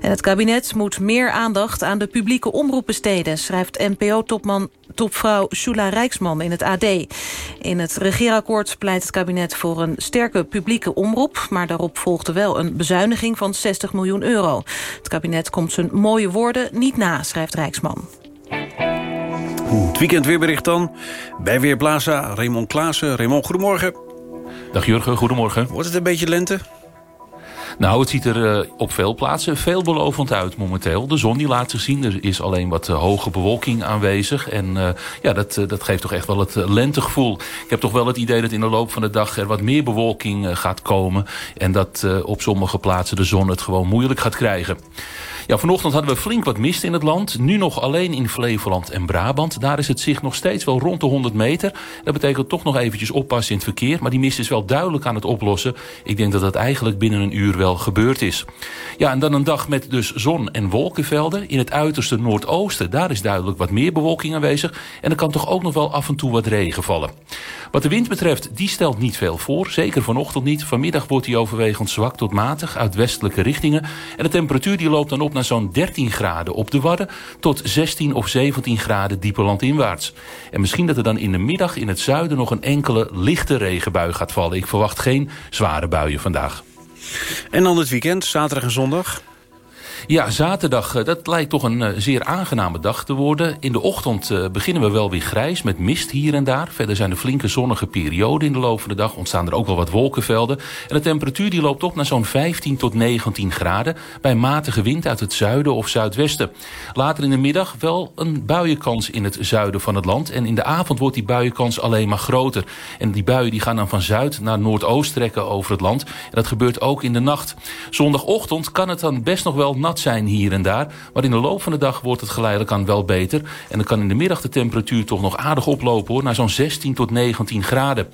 En het kabinet moet meer aandacht aan de publieke omroep besteden... schrijft NPO-topman topvrouw Shula Rijksman in het AD. In het regeerakkoord pleit het kabinet voor een sterke publieke omroep... maar daarop volgde wel een bezuiniging van 60 miljoen euro. Het kabinet komt zijn mooie woorden niet na, schrijft Rijksman. Het weekend weerbericht dan. Bij Weerplaza, Raymond Klaassen. Raymond, goedemorgen. Dag Jurgen, goedemorgen. Wordt het een beetje lente? Nou, het ziet er uh, op veel plaatsen veelbelovend uit momenteel. De zon die laat zich zien. Er is alleen wat uh, hoge bewolking aanwezig. En uh, ja, dat, dat geeft toch echt wel het lentegevoel. Ik heb toch wel het idee dat in de loop van de dag er wat meer bewolking gaat komen. En dat op sommige plaatsen de zon het gewoon moeilijk gaat krijgen. Ja, vanochtend hadden we flink wat mist in het land. Nu nog alleen in Flevoland en Brabant. Daar is het zicht nog steeds wel rond de 100 meter. Dat betekent toch nog eventjes oppassen in het verkeer. Maar die mist is wel duidelijk aan het oplossen. Ik denk dat dat eigenlijk binnen een uur wel gebeurd is. Ja, en dan een dag met dus zon- en wolkenvelden. In het uiterste noordoosten, daar is duidelijk wat meer bewolking aanwezig. En er kan toch ook nog wel af en toe wat regen vallen. Wat de wind betreft, die stelt niet veel voor. Zeker vanochtend niet. Vanmiddag wordt die overwegend zwak tot matig uit westelijke richtingen. En de temperatuur die loopt dan op naar zo'n 13 graden op de Wadden... tot 16 of 17 graden dieper landinwaarts. En misschien dat er dan in de middag in het zuiden... nog een enkele lichte regenbui gaat vallen. Ik verwacht geen zware buien vandaag. En dan het weekend, zaterdag en zondag? Ja, zaterdag, eh, dat lijkt toch een eh, zeer aangename dag te worden. In de ochtend eh, beginnen we wel weer grijs met mist hier en daar. Verder zijn er flinke zonnige perioden in de loop van de dag. Ontstaan er ook wel wat wolkenvelden. En de temperatuur die loopt op naar zo'n 15 tot 19 graden... bij matige wind uit het zuiden of zuidwesten. Later in de middag wel een buienkans in het zuiden van het land. En in de avond wordt die buienkans alleen maar groter. En die buien die gaan dan van zuid naar noordoost trekken over het land. En dat gebeurt ook in de nacht. Zondagochtend kan het dan best nog wel nat glad zijn hier en daar. Maar in de loop van de dag wordt het geleidelijk aan wel beter. En dan kan in de middag de temperatuur toch nog aardig oplopen hoor. Naar zo'n 16 tot 19 graden.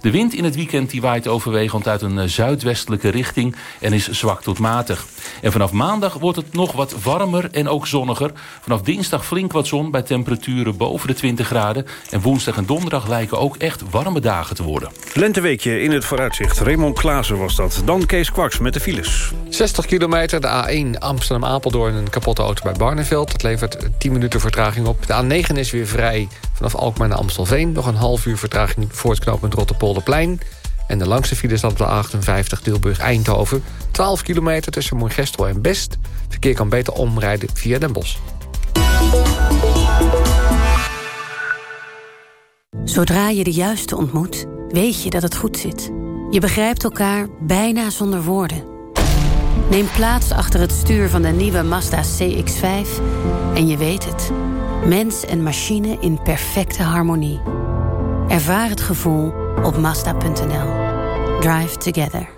De wind in het weekend die waait overwegend uit een zuidwestelijke richting. En is zwak tot matig. En vanaf maandag wordt het nog wat warmer en ook zonniger. Vanaf dinsdag flink wat zon bij temperaturen boven de 20 graden. En woensdag en donderdag lijken ook echt warme dagen te worden. Lenteweekje in het vooruitzicht. Raymond Klaassen was dat. Dan Kees Kwaks met de files. 60 kilometer, de A1 Amsterdam-Apeldoorn... een kapotte auto bij Barneveld. Dat levert 10 minuten vertraging op. De A9 is weer vrij vanaf Alkmaar naar Amstelveen. Nog een half uur vertraging voor het knooppunt Rotterpolderplein. En de langste file staat op de 58 Tilburg-Eindhoven. 12 kilometer tussen Moergestel en Best. Verkeer kan beter omrijden via Den Bosch. Zodra je de juiste ontmoet, weet je dat het goed zit. Je begrijpt elkaar bijna zonder woorden. Neem plaats achter het stuur van de nieuwe Mazda CX-5 en je weet het. Mens en machine in perfecte harmonie. Ervaar het gevoel op Mazda.nl. Drive together.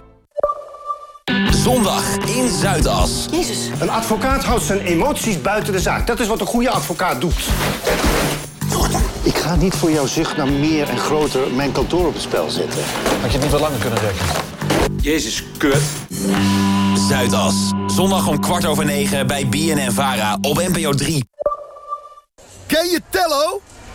Zondag in Zuidas. Jezus. Een advocaat houdt zijn emoties buiten de zaak. Dat is wat een goede advocaat doet. Ik ga niet voor jouw zucht naar meer en groter mijn kantoor op het spel zetten. Had je het niet wat langer kunnen rekken? Jezus, kut. Zuidas. Zondag om kwart over negen bij BNN Vara op NPO 3. Ken je Tello?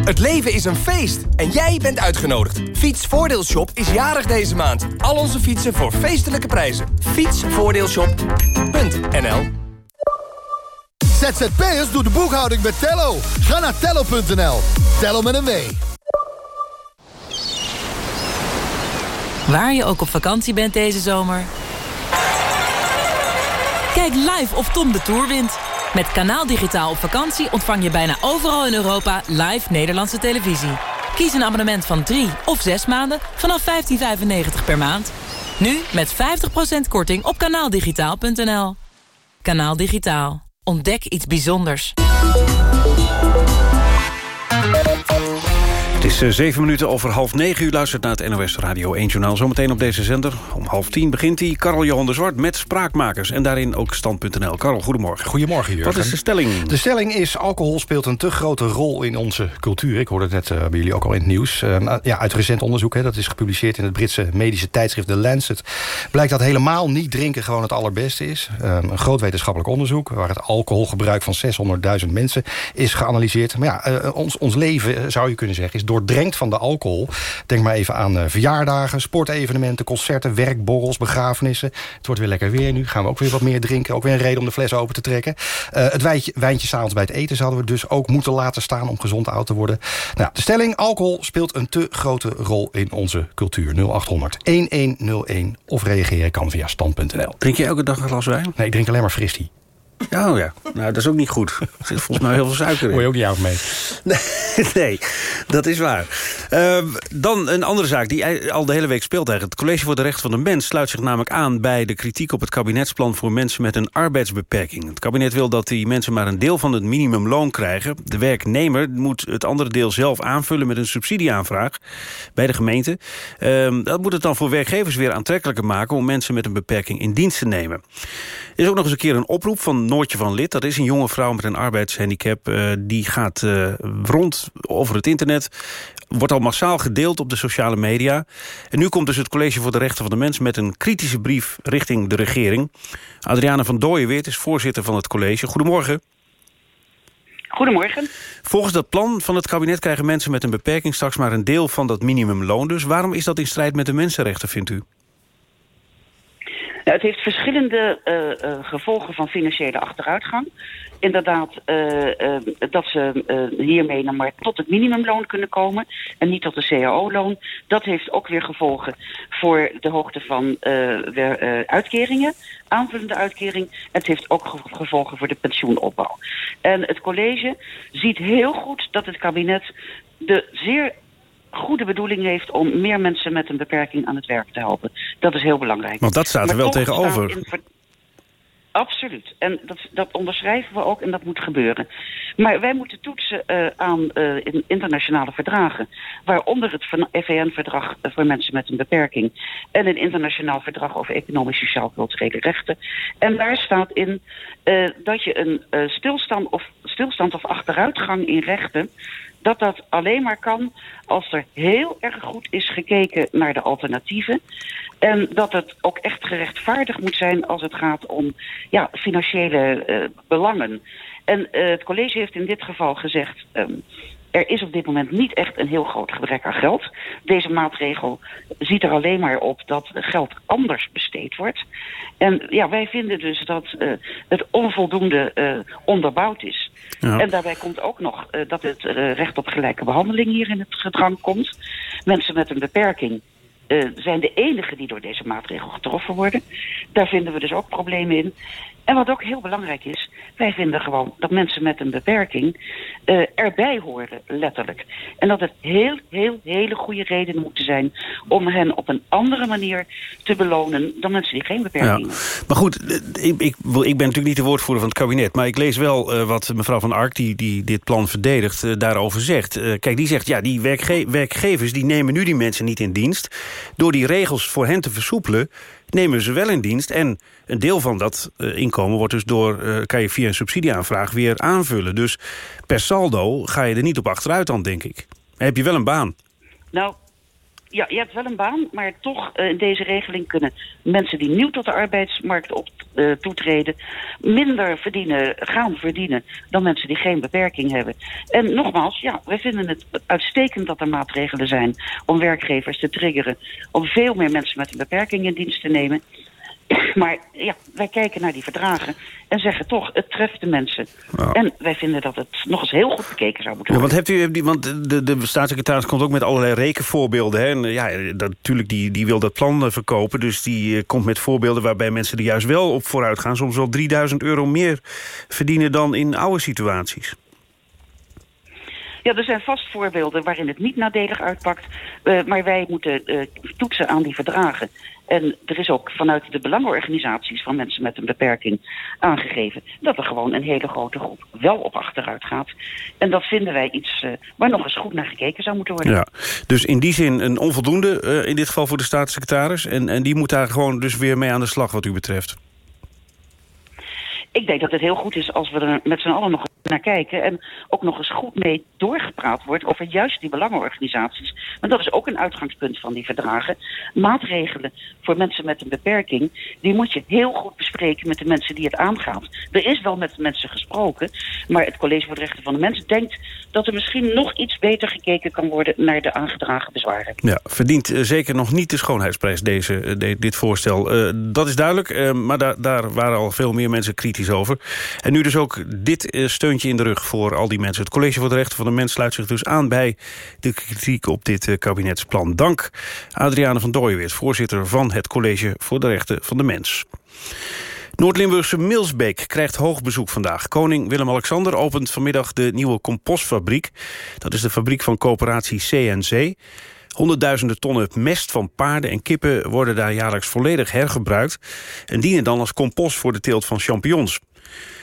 Het leven is een feest en jij bent uitgenodigd. Fietsvoordeelshop is jarig deze maand. Al onze fietsen voor feestelijke prijzen. Fietsvoordeelshop.nl ZZP'ers doet de boekhouding met Tello. Ga naar tello.nl. Tello met een W. Waar je ook op vakantie bent deze zomer. Kijk live of Tom de Tour wint. Met Kanaal Digitaal op vakantie ontvang je bijna overal in Europa live Nederlandse televisie. Kies een abonnement van 3 of 6 maanden vanaf 15,95 per maand. Nu met 50% korting op kanaaldigitaal.nl. Kanaal Digitaal. Ontdek iets bijzonders. Het is uh, zeven minuten over half negen. U luistert naar het NOS Radio 1 Journaal. Zometeen op deze zender. Om half tien begint hij. Karel Johan de Zwart met Spraakmakers. En daarin ook stand.nl. Karel, goedemorgen. Goedemorgen, Jurgen. Wat is de stelling? De stelling is... alcohol speelt een te grote rol in onze cultuur. Ik hoorde het net uh, bij jullie ook al in het nieuws. Uh, ja, uit recent onderzoek, hè, dat is gepubliceerd... in het Britse medische tijdschrift The Lancet... blijkt dat helemaal niet drinken gewoon het allerbeste is. een groot wetenschappelijk onderzoek... waar het alcoholgebruik van 600.000 mensen is geanalyseerd. Maar ja, ons, ons leven, zou je kunnen zeggen... is doordrenkt van de alcohol. Denk maar even aan uh, verjaardagen, sportevenementen, concerten, werkborrels, begrafenissen. Het wordt weer lekker weer nu. Gaan we ook weer wat meer drinken. Ook weer een reden om de fles open te trekken. Uh, het wijntje, wijntje s'avonds bij het eten zouden we dus ook moeten laten staan om gezond oud te worden. Nou, de stelling, alcohol speelt een te grote rol in onze cultuur. 0800 1101 of reageren kan via stand.nl. Drink je elke dag een glas wijn? Nee, ik drink alleen maar fristie. Oh ja, nou dat is ook niet goed. Er zit volgens mij heel veel suiker in. Hoor je ook niet uit mee? Nee, nee, dat is waar. Uh, dan een andere zaak die al de hele week speelt eigenlijk. Het College voor de Rechten van de Mens sluit zich namelijk aan... bij de kritiek op het kabinetsplan voor mensen met een arbeidsbeperking. Het kabinet wil dat die mensen maar een deel van het minimumloon krijgen. De werknemer moet het andere deel zelf aanvullen... met een subsidieaanvraag bij de gemeente. Uh, dat moet het dan voor werkgevers weer aantrekkelijker maken... om mensen met een beperking in dienst te nemen. Er is ook nog eens een keer een oproep van Noortje van Lid. Dat is een jonge vrouw met een arbeidshandicap. Uh, die gaat uh, rond over het internet. Wordt al massaal gedeeld op de sociale media. En nu komt dus het College voor de Rechten van de Mens... met een kritische brief richting de regering. Adriana van Dooyenweert is voorzitter van het college. Goedemorgen. Goedemorgen. Volgens dat plan van het kabinet krijgen mensen met een beperking... straks maar een deel van dat minimumloon. Dus waarom is dat in strijd met de mensenrechten, vindt u? Nou, het heeft verschillende uh, uh, gevolgen van financiële achteruitgang. Inderdaad, uh, dat ze hiermee naar maar tot het minimumloon kunnen komen en niet tot de cao-loon. Dat heeft ook weer gevolgen voor de hoogte van uitkeringen, aanvullende uitkering. Het heeft ook gevolgen voor de pensioenopbouw. En het college ziet heel goed dat het kabinet de zeer goede bedoeling heeft om meer mensen met een beperking aan het werk te helpen. Dat is heel belangrijk. Want dat staat er wel tegenover. Absoluut. En dat, dat onderschrijven we ook en dat moet gebeuren. Maar wij moeten toetsen uh, aan uh, in internationale verdragen. Waaronder het FVN-verdrag voor mensen met een beperking. En een internationaal verdrag over economisch, sociaal, culturele rechten. En daar staat in uh, dat je een stilstand, of, stilstand of achteruitgang in rechten dat dat alleen maar kan als er heel erg goed is gekeken naar de alternatieven. En dat het ook echt gerechtvaardigd moet zijn als het gaat om ja, financiële uh, belangen. En uh, het college heeft in dit geval gezegd... Um, er is op dit moment niet echt een heel groot gebrek aan geld. Deze maatregel ziet er alleen maar op dat geld anders besteed wordt. En ja, wij vinden dus dat uh, het onvoldoende uh, onderbouwd is. Ja. En daarbij komt ook nog uh, dat het recht op gelijke behandeling hier in het gedrang komt. Mensen met een beperking uh, zijn de enigen die door deze maatregel getroffen worden. Daar vinden we dus ook problemen in. En wat ook heel belangrijk is, wij vinden gewoon dat mensen met een beperking uh, erbij horen, letterlijk. En dat het heel, heel, hele goede redenen moeten zijn om hen op een andere manier te belonen dan mensen die geen beperking ja. hebben. Maar goed, ik, ik, ik, ben natuurlijk niet de woordvoerder van het kabinet, maar ik lees wel uh, wat mevrouw Van Ark, die, die dit plan verdedigt, uh, daarover zegt. kijk, die zegt, ja, die werkge werkgevers die nemen nu die mensen niet in dienst. Door die regels voor hen te versoepelen, nemen ze wel in dienst. En een deel van dat uh, inkomen wordt dus door, uh, kan je via een subsidieaanvraag weer aanvullen. Dus per saldo ga je er niet op achteruit dan, denk ik. heb je wel een baan. Nou, ja, je hebt wel een baan, maar toch uh, in deze regeling kunnen mensen die nieuw tot de arbeidsmarkt op uh, toetreden, minder verdienen, gaan verdienen dan mensen die geen beperking hebben. En nogmaals, ja, wij vinden het uitstekend dat er maatregelen zijn om werkgevers te triggeren om veel meer mensen met een beperking in dienst te nemen. Maar ja, wij kijken naar die verdragen en zeggen toch, het treft de mensen. Ja. En wij vinden dat het nog eens heel goed bekeken zou moeten worden. Ja, want, hebt u, want de, de staatssecretaris komt ook met allerlei rekenvoorbeelden. Hè? En ja, dat, natuurlijk, die, die wil dat plan verkopen. Dus die komt met voorbeelden waarbij mensen er juist wel op vooruit gaan. Soms wel 3000 euro meer verdienen dan in oude situaties. Ja, er zijn vast voorbeelden waarin het niet nadelig uitpakt. Uh, maar wij moeten uh, toetsen aan die verdragen. En er is ook vanuit de belangenorganisaties van mensen met een beperking aangegeven dat er gewoon een hele grote groep wel op achteruit gaat. En dat vinden wij iets uh, waar nog eens goed naar gekeken zou moeten worden. Ja, dus in die zin een onvoldoende, uh, in dit geval voor de staatssecretaris. En, en die moet daar gewoon dus weer mee aan de slag wat u betreft. Ik denk dat het heel goed is als we er met z'n allen nog naar kijken... en ook nog eens goed mee doorgepraat wordt over juist die belangenorganisaties. Want dat is ook een uitgangspunt van die verdragen. Maatregelen voor mensen met een beperking... die moet je heel goed bespreken met de mensen die het aangaat. Er is wel met mensen gesproken... maar het College voor de Rechten van de Mens denkt... dat er misschien nog iets beter gekeken kan worden... naar de aangedragen bezwaren. Ja, verdient uh, zeker nog niet de schoonheidsprijs, deze, uh, de, dit voorstel. Uh, dat is duidelijk, maar da daar waren al veel meer mensen kritisch over. En nu dus ook dit steun in de rug voor al die mensen. Het College voor de Rechten van de Mens sluit zich dus aan... bij de kritiek op dit uh, kabinetsplan. Dank Adriane van Dooyeweert, voorzitter van het College voor de Rechten van de Mens. Noord-Limburgse Milsbeek krijgt hoog bezoek vandaag. Koning Willem-Alexander opent vanmiddag de nieuwe compostfabriek. Dat is de fabriek van coöperatie CNC. Honderdduizenden tonnen mest van paarden en kippen worden daar jaarlijks volledig hergebruikt... en dienen dan als compost voor de teelt van champignons.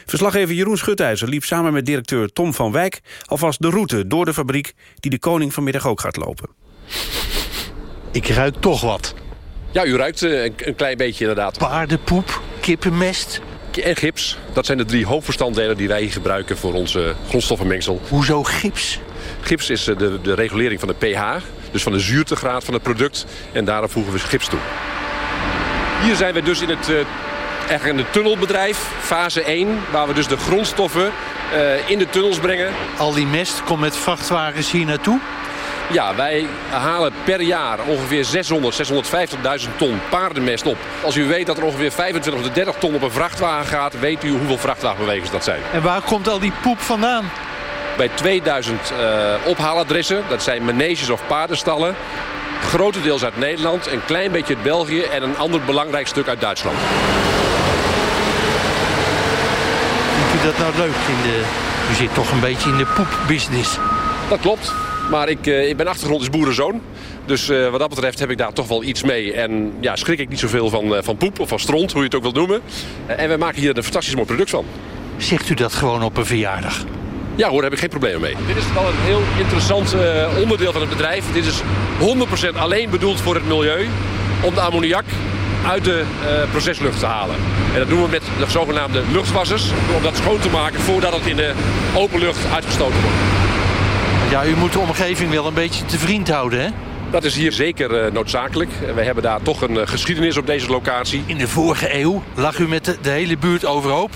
Verslaggever Jeroen Schutijzer liep samen met directeur Tom van Wijk... alvast de route door de fabriek die de koning vanmiddag ook gaat lopen. Ik ruik toch wat. Ja, u ruikt uh, een klein beetje inderdaad. Paardenpoep, kippenmest. En gips. Dat zijn de drie hoofdbestanddelen die wij gebruiken voor onze grondstoffenmengsel. Hoezo gips? Gips is uh, de, de regulering van de pH, dus van de zuurtegraad van het product. En daarom voegen we gips toe. Hier zijn we dus in het uh, eigenlijk een tunnelbedrijf, fase 1... waar we dus de grondstoffen uh, in de tunnels brengen. Al die mest komt met vrachtwagens hier naartoe? Ja, wij halen per jaar ongeveer 600, 650.000 ton paardenmest op. Als u weet dat er ongeveer 25 tot 30 ton op een vrachtwagen gaat... weet u hoeveel vrachtwagenbewegers dat zijn. En waar komt al die poep vandaan? Bij 2000 uh, ophaaladressen, dat zijn maneges of paardenstallen... grotendeels uit Nederland, een klein beetje uit België... en een ander belangrijk stuk uit Duitsland. Vindt u dat nou leuk? In de... U zit toch een beetje in de poepbusiness. Dat klopt. Maar ik, uh, ik ben achtergrond is boerenzoon. Dus uh, wat dat betreft heb ik daar toch wel iets mee. En ja, schrik ik niet zoveel van, uh, van poep of van stront, hoe je het ook wilt noemen. en we maken hier een fantastisch mooi product van. Zegt u dat gewoon op een verjaardag? Ja hoor, daar heb ik geen problemen mee. Dit is wel een heel interessant onderdeel van het bedrijf. Dit is 100% alleen bedoeld voor het milieu. Om de ammoniak uit de proceslucht te halen. En dat doen we met de zogenaamde luchtwassers. Om dat schoon te maken voordat het in de open lucht uitgestoten wordt. Ja, u moet de omgeving wel een beetje te vriend houden, hè? Dat is hier zeker uh, noodzakelijk. We hebben daar toch een uh, geschiedenis op deze locatie. In de vorige eeuw lag u met de, de hele buurt overhoop?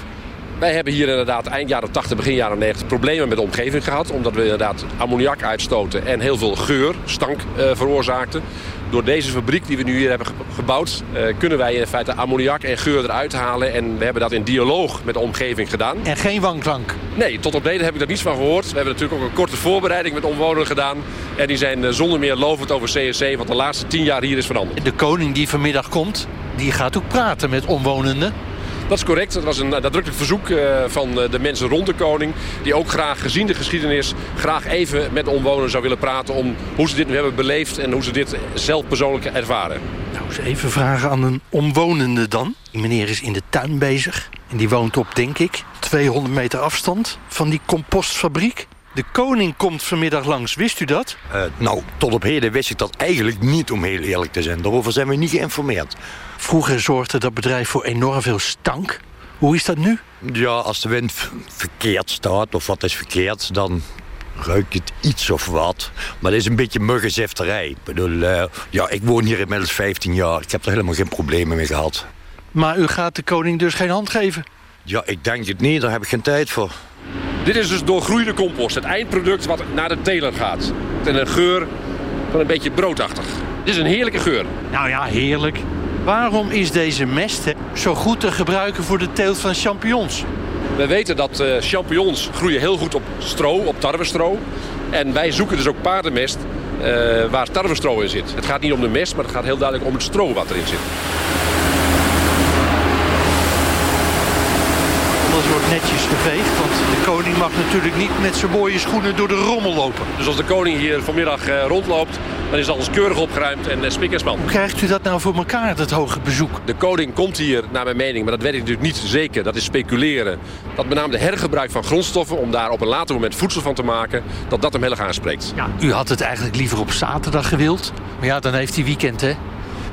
Wij hebben hier inderdaad eind jaren 80, begin jaren 90 problemen met de omgeving gehad. Omdat we inderdaad ammoniak uitstoten en heel veel geur, stank veroorzaakten. Door deze fabriek die we nu hier hebben gebouwd... Uh, kunnen wij in feite ammoniak en geur eruit halen. En we hebben dat in dialoog met de omgeving gedaan. En geen wanklank? Nee, tot op heden heb ik daar niets van gehoord. We hebben natuurlijk ook een korte voorbereiding met omwonenden gedaan. En die zijn uh, zonder meer lovend over CSC... wat de laatste tien jaar hier is veranderd. De koning die vanmiddag komt, die gaat ook praten met omwonenden. Dat is correct. Het was een nadrukkelijk verzoek uh, van de mensen rond de koning... die ook graag, gezien de geschiedenis... graag even met de omwonenden zou willen praten... om hoe ze dit nu hebben beleefd en hoe ze dit zelf persoonlijk ervaren. Nou, eens even vragen aan een omwonende dan. Die meneer is in de tuin bezig. En die woont op, denk ik, 200 meter afstand van die compostfabriek. De koning komt vanmiddag langs, wist u dat? Uh, nou, tot op heden wist ik dat eigenlijk niet, om heel eerlijk te zijn. Daarover zijn we niet geïnformeerd. Vroeger zorgde dat bedrijf voor enorm veel stank. Hoe is dat nu? Ja, als de wind verkeerd staat, of wat is verkeerd, dan ruikt het iets of wat. Maar het is een beetje muggenzifterij. Ik bedoel, uh, ja, ik woon hier inmiddels 15 jaar. Ik heb er helemaal geen problemen mee gehad. Maar u gaat de koning dus geen hand geven? Ja, ik denk het niet. Daar heb ik geen tijd voor. Dit is dus doorgroeide compost. Het eindproduct wat naar de teler gaat. En een geur van een beetje broodachtig. Dit is een heerlijke geur. Nou ja, heerlijk. Waarom is deze mest zo goed te gebruiken voor de teelt van champignons? We weten dat uh, champignons groeien heel goed op stro, op tarwestro. En wij zoeken dus ook paardenmest uh, waar tarwestro in zit. Het gaat niet om de mest, maar het gaat heel duidelijk om het stro wat erin zit. Alles wordt netjes geveegd, want de koning mag natuurlijk niet met zijn mooie schoenen door de rommel lopen. Dus als de koning hier vanmiddag uh, rondloopt, dan is alles keurig opgeruimd en uh, spik en span. Hoe krijgt u dat nou voor elkaar, dat hoge bezoek? De koning komt hier, naar mijn mening, maar dat weet ik natuurlijk niet zeker. Dat is speculeren. Dat met name de hergebruik van grondstoffen, om daar op een later moment voedsel van te maken, dat dat hem heel erg aanspreekt. Ja, u had het eigenlijk liever op zaterdag gewild. Maar ja, dan heeft hij weekend, hè?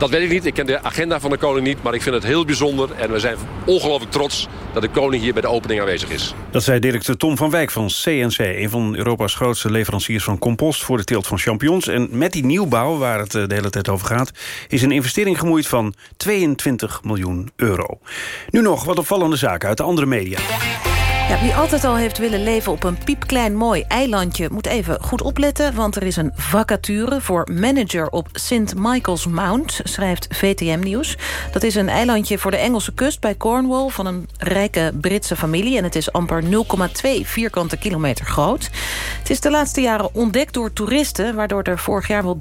Dat weet ik niet. Ik ken de agenda van de koning niet. Maar ik vind het heel bijzonder. En we zijn ongelooflijk trots dat de koning hier bij de opening aanwezig is. Dat zei directeur Tom van Wijk van CNC. Een van Europa's grootste leveranciers van compost voor de teelt van champignons. En met die nieuwbouw, waar het de hele tijd over gaat... is een investering gemoeid van 22 miljoen euro. Nu nog wat opvallende zaken uit de andere media. Ja, wie altijd al heeft willen leven op een piepklein mooi eilandje... moet even goed opletten, want er is een vacature... voor manager op St. Michael's Mount, schrijft VTM Nieuws. Dat is een eilandje voor de Engelse kust bij Cornwall... van een rijke Britse familie. En het is amper 0,2 vierkante kilometer groot. Het is de laatste jaren ontdekt door toeristen... waardoor er vorig jaar wel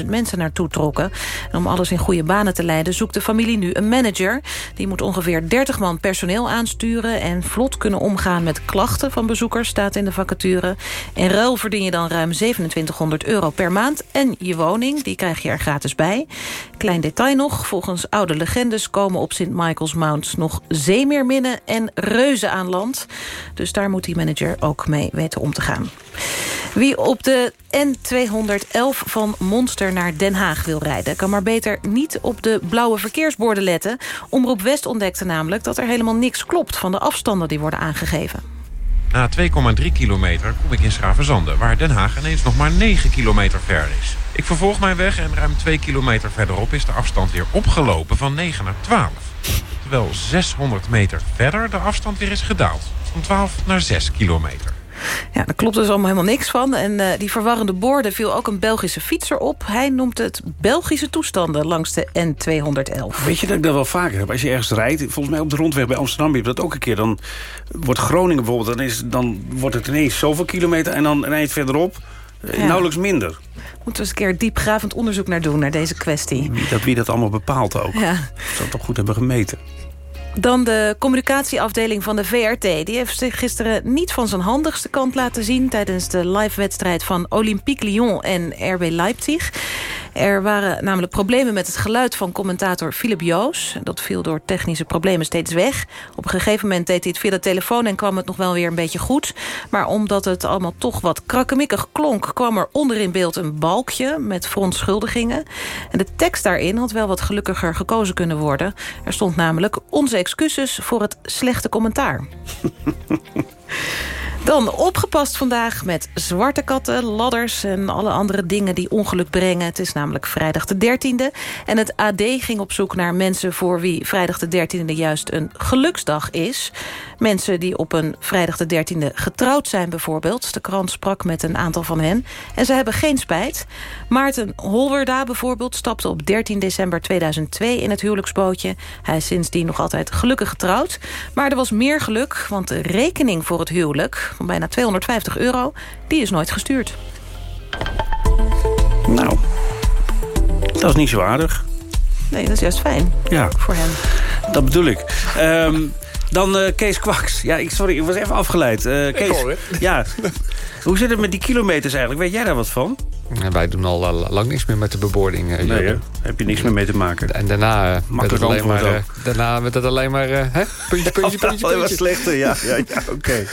350.000 mensen naartoe trokken. En om alles in goede banen te leiden zoekt de familie nu een manager. Die moet ongeveer 30 man personeel aansturen... en vlot kunnen omgaan met klachten van bezoekers, staat in de vacature. In ruil verdien je dan ruim 2700 euro per maand. En je woning, die krijg je er gratis bij. Klein detail nog, volgens oude legendes komen op St. Michael's Mount... nog zeemeerminnen en reuzen aan land. Dus daar moet die manager ook mee weten om te gaan. Wie op de N211 van Monster naar Den Haag wil rijden... kan maar beter niet op de blauwe verkeersborden letten. Omroep West ontdekte namelijk dat er helemaal niks klopt... van de afstanden die worden aangegeven. Na 2,3 kilometer kom ik in Schravenzande... waar Den Haag ineens nog maar 9 kilometer ver is. Ik vervolg mijn weg en ruim 2 kilometer verderop... is de afstand weer opgelopen van 9 naar 12. Terwijl 600 meter verder de afstand weer is gedaald. Van 12 naar 6 kilometer. Ja, daar klopt dus allemaal helemaal niks van. En eh, die verwarrende borden viel ook een Belgische fietser op. Hij noemt het Belgische toestanden langs de N211. Weet je dat ik dat wel vaker heb? Als je ergens rijdt, volgens mij op de rondweg bij Amsterdam... heb je dat ook een keer. Dan wordt Groningen bijvoorbeeld... dan, is, dan wordt het ineens zoveel kilometer... en dan een eind verderop eh, Ja. nauwelijks minder. Moeten we eens een keer diepgravend onderzoek naar doen... naar deze kwestie. Wie dat, wie dat allemaal bepaalt ook. Ja. Zou het toch goed hebben gemeten. Dan de communicatieafdeling van de VRT. Die heeft zich gisteren niet van zijn handigste kant laten zien... tijdens de live-wedstrijd van Olympique Lyon en RB Leipzig. Er waren namelijk problemen met het geluid van commentator Philip Joos. Dat viel door technische problemen steeds weg. Op een gegeven moment deed hij het via de telefoon... en kwam het nog wel weer een beetje goed. Maar omdat het allemaal toch wat krakkemikkig klonk... kwam er onder in beeld een balkje met verontschuldigingen. En de tekst daarin had wel wat gelukkiger gekozen kunnen worden. Er stond namelijk onze excuses voor het slechte commentaar. Dan opgepast vandaag met zwarte katten, ladders en alle andere dingen die ongeluk brengen. Het is namelijk vrijdag de 13e. En het AD ging op zoek naar mensen voor wie vrijdag de 13e juist een geluksdag is. Mensen die op een vrijdag de 13e getrouwd zijn bijvoorbeeld. De krant sprak met een aantal van hen. En ze hebben geen spijt. Maarten Holwerda bijvoorbeeld stapte op 13 december 2002 in het huwelijksbootje. Hij is sindsdien nog altijd gelukkig getrouwd. Maar er was meer geluk, want de rekening voor het huwelijk... van bijna 250 euro, die is nooit gestuurd. Nou, dat is niet zo aardig. Nee, dat is juist fijn Ja, voor hem. dat bedoel ik. Ehm, dan eh, Kees Kwaks. Ja, ik, sorry, ik was even afgeleid. Eh, Kees, hoor. Ja, hoe zit het met die kilometers eigenlijk? Weet jij daar wat van? En wij doen al eh, lang niks meer met de beboarding. eh, Nee, heb je niks meer mee te maken. En daarna eh, werd het alleen maar, eh, daarna werd het alleen maar eh, hè? puntje, puntje, puntje, Alleen maar puntje. slechter, ja. ja, ja Oké.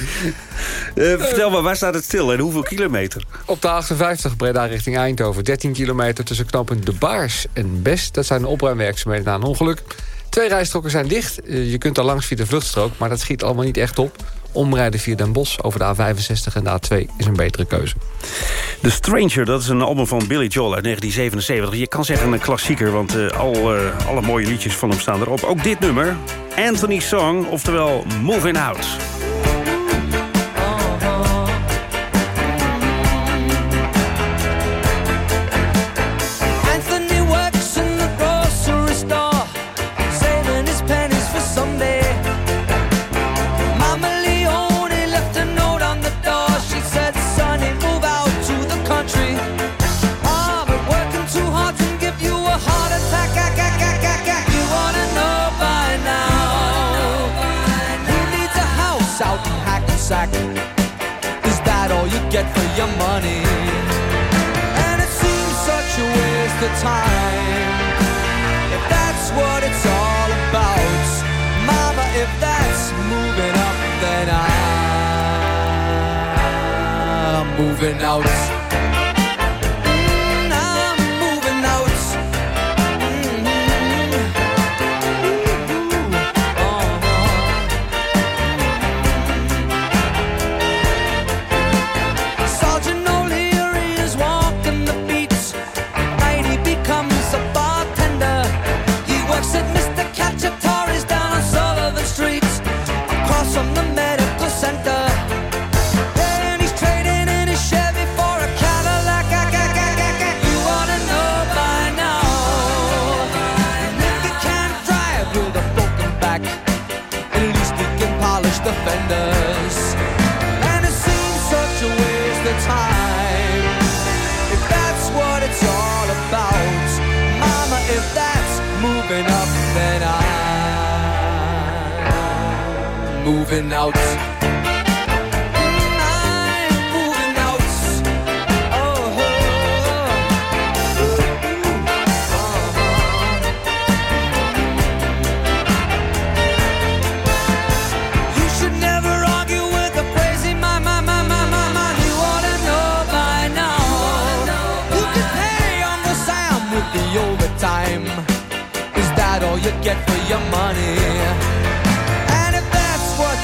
Eh, vertel maar, waar staat het stil en hoeveel kilometer? Op de 58 Breda richting Eindhoven. 13 kilometer tussen knooppunt De Baars en Best. Dat zijn de opruimwerkzaamheden na een ongeluk. Twee rijstroken zijn dicht. Eh, Je kunt er langs via de vluchtstrook, maar dat schiet allemaal niet echt op. Omrijden via Den Bosch over de A65 en de A2 is een betere keuze. The Stranger, dat is een album van Billy Joel uit 1977. Je kan zeggen een klassieker, want eh, al, eh, alle mooie liedjes van hem staan erop. Ook dit nummer, Anthony's Song, oftewel Moving Out. Of time. If that's what it's all about, Mama, if that's moving up, then I'm moving out. Moving out.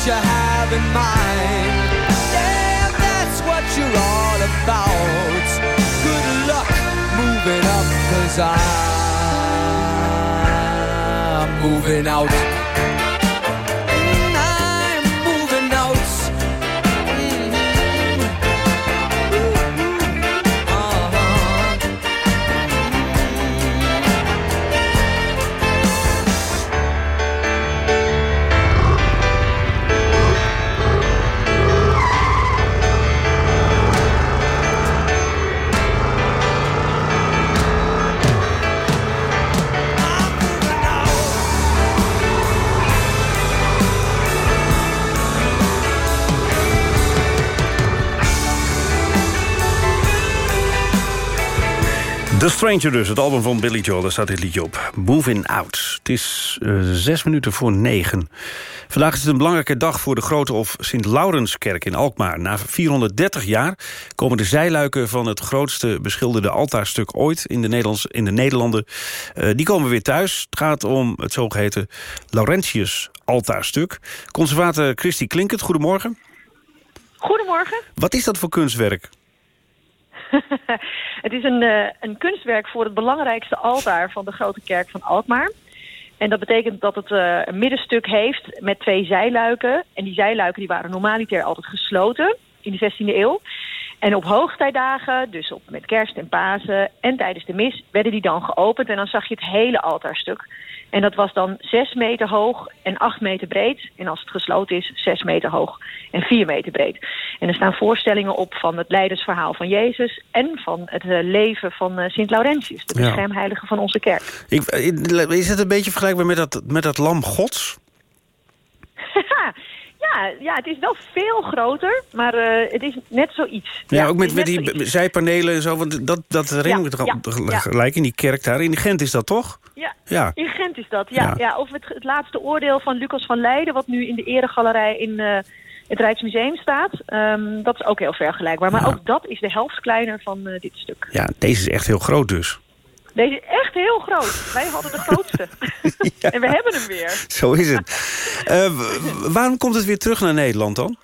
You have in mind, yeah, that's what you're all about. Good luck moving up, cause I'm moving out. The Stranger dus, het album van Billy Joel, daar staat dit liedje op. Moving Out. Het is uh, zes minuten voor negen. Vandaag is het een belangrijke dag voor de Grote of Sint-Laurenskerk in Alkmaar. Na 430 jaar komen de zijluiken van het grootste beschilderde altaarstuk ooit in de, Nederlands, in de Nederlanden. Uh, die komen weer thuis. Het gaat om het zogeheten Laurentius altaarstuk. Conservator Christy Klinkert, goedemorgen. Goedemorgen. Wat is dat voor kunstwerk? het is een, uh, een kunstwerk voor het belangrijkste altaar van de Grote Kerk van Alkmaar. En dat betekent dat het uh, een middenstuk heeft met twee zijluiken. En die zijluiken die waren normaliter altijd gesloten in de 16e eeuw. En op hoogtijdagen, dus op, met kerst en Pasen en tijdens de mis... werden die dan geopend en dan zag je het hele altaarstuk. En dat was dan 6 meter hoog en 8 meter breed. En als het gesloten is, 6 meter hoog en 4 meter breed. En er staan voorstellingen op van het leidersverhaal van Jezus... en van het uh, leven van uh, Sint Laurentius, de beschermheilige van onze kerk. Ik, is het een beetje vergelijkbaar met dat, met dat lam gods? Ja, ja, het is wel veel groter, maar uh, het is net zoiets. Ja, ja ook met, met die zijpanelen en zo, want dat, dat herinner ik ja, ja, gelijk in die kerk daar. In Gent is dat toch? Ja, ja. in Gent is dat, ja. ja. of het, het laatste oordeel van Lucas van Leiden... wat nu in de eregalerij in uh, het Rijksmuseum staat. Um, dat is ook heel vergelijkbaar. Maar ook dat is de helft kleiner van uh, dit stuk. Ja, deze is echt heel groot dus. Deze is echt heel groot. Wij hadden de grootste. ja. En we hebben hem weer. Zo is het. uh, waarom komt het weer terug naar Nederland dan?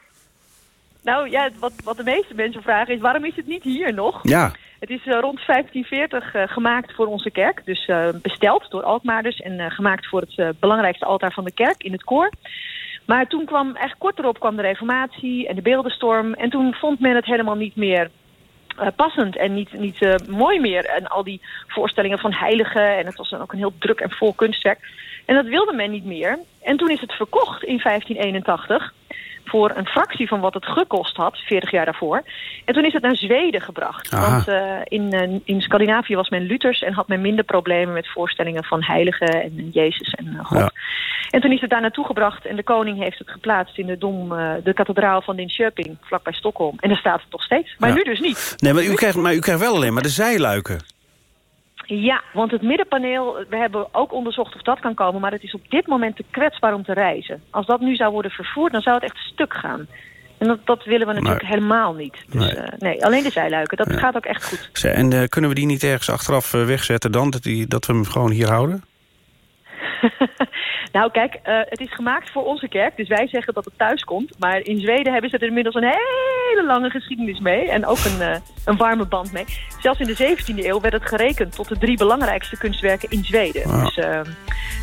Nou ja, wat, wat de meeste mensen vragen is... waarom is het niet hier nog? Ja. Het is uh, rond 1540 uh, gemaakt voor onze kerk. Dus uh, besteld door Alkmaarders en gemaakt voor het belangrijkste altaar van de kerk in het koor. Maar toen kwam, eigenlijk kort erop kwam de reformatie en de beeldenstorm. En toen vond men het helemaal niet meer passend en niet, niet uh, mooi meer. En al die voorstellingen van heiligen. En het was dan ook een heel druk en vol kunstwerk. En dat wilde men niet meer. En toen is het verkocht in 1581 voor een fractie van wat het gekost had, 40 jaar daarvoor. En toen is het naar Zweden gebracht. Aha. Want uh, in, uh, in Scandinavië was men Luthers en had men minder problemen met voorstellingen van heiligen en Jezus en uh, God. Ja. En toen is het daar naartoe gebracht en de koning heeft het geplaatst in de dom, de kathedraal van Linköping, vlakbij Stockholm. En daar staat het nog steeds. Maar ja. nu dus niet. Nee, maar u, krijgt, maar u krijgt wel alleen maar de zijluiken. Ja, want het middenpaneel, we hebben ook onderzocht of dat kan komen... maar het is op dit moment te kwetsbaar om te reizen. Als dat nu zou worden vervoerd, dan zou het echt stuk gaan. En dat, dat willen we natuurlijk maar, helemaal niet. Dus, nee. Uh, nee. alleen de zijluiken, dat ja. gaat ook echt goed. En uh, kunnen we die niet ergens achteraf uh, wegzetten dan? Dat, die, dat we hem gewoon hier houden? nou kijk, uh, het is gemaakt voor onze kerk, dus wij zeggen dat het thuis komt. Maar in Zweden hebben ze er inmiddels een hele lange geschiedenis mee. En ook een, uh, een warme band mee. Zelfs in de 17e eeuw werd het gerekend tot de drie belangrijkste kunstwerken in Zweden. Wow. Dus uh,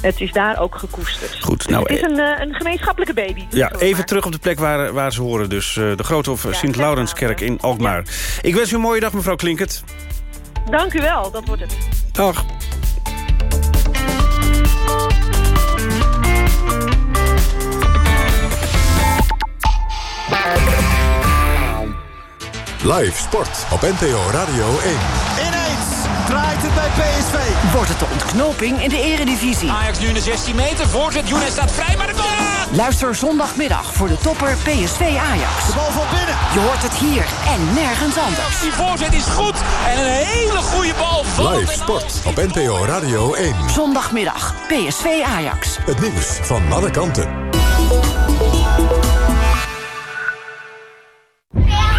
het is daar ook gekoesterd. Goed, dus nou, het is een, een gemeenschappelijke baby. Ja, even maar. terug op de plek waar, waar ze horen. Dus de Grote of ja, Sint-Laurenskerk in Alkmaar. Ja. Ik wens u een mooie dag, mevrouw Klinkert. Dank u wel, dat wordt het. Dag. Live sport op NPO Radio 1. Ineens draait het bij PSV. Wordt het de ontknoping in de eredivisie. Ajax nu in de 16 meter. Voorzet. Younes staat vrij, maar de! Ja! Luister zondagmiddag voor de topper PSV Ajax. De bal van binnen. Je hoort het hier en nergens anders. Die voorzet is goed. En een hele goede bal. Live sport op NPO Radio 1. Zondagmiddag PSV Ajax. Het nieuws van alle kanten.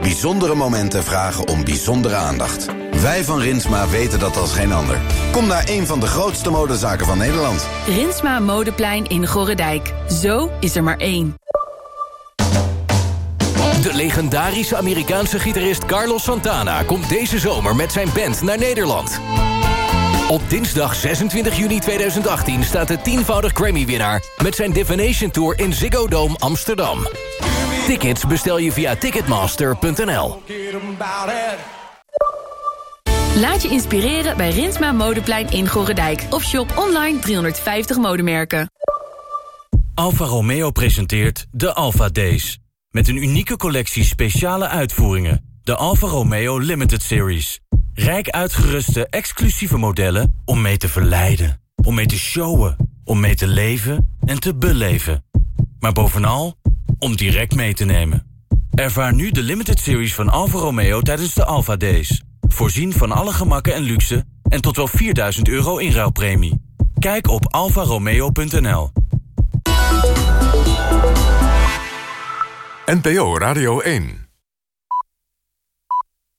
Bijzondere momenten vragen om bijzondere aandacht. Wij van Rinsma weten dat als geen ander. Kom naar een van de grootste modezaken van Nederland. Rinsma Modeplein in Gorredijk. Zo is er maar één. De legendarische Amerikaanse gitarist Carlos Santana... komt deze zomer met zijn band naar Nederland. Op dinsdag 26 juni 2018 staat de tienvoudig Grammy-winnaar... met zijn Divination Tour in Ziggo Dome Amsterdam. Tickets bestel je via ticketmaster.nl. Laat je inspireren bij Rinsma Modeplein in Gorredijk. Of shop online 350 modemerken. Alfa Romeo presenteert de Alfa Days. Met een unieke collectie speciale uitvoeringen. De Alfa Romeo Limited Series. Rijk uitgeruste exclusieve modellen om mee te verleiden. Om mee te showen. Om mee te leven en te beleven. Maar bovenal om direct mee te nemen. Ervaar nu de limited series van Alfa Romeo tijdens de Alfa Days. Voorzien van alle gemakken en luxe en tot wel 4000 euro inruilpremie. Kijk op alfaromeo.nl. NPO Radio 1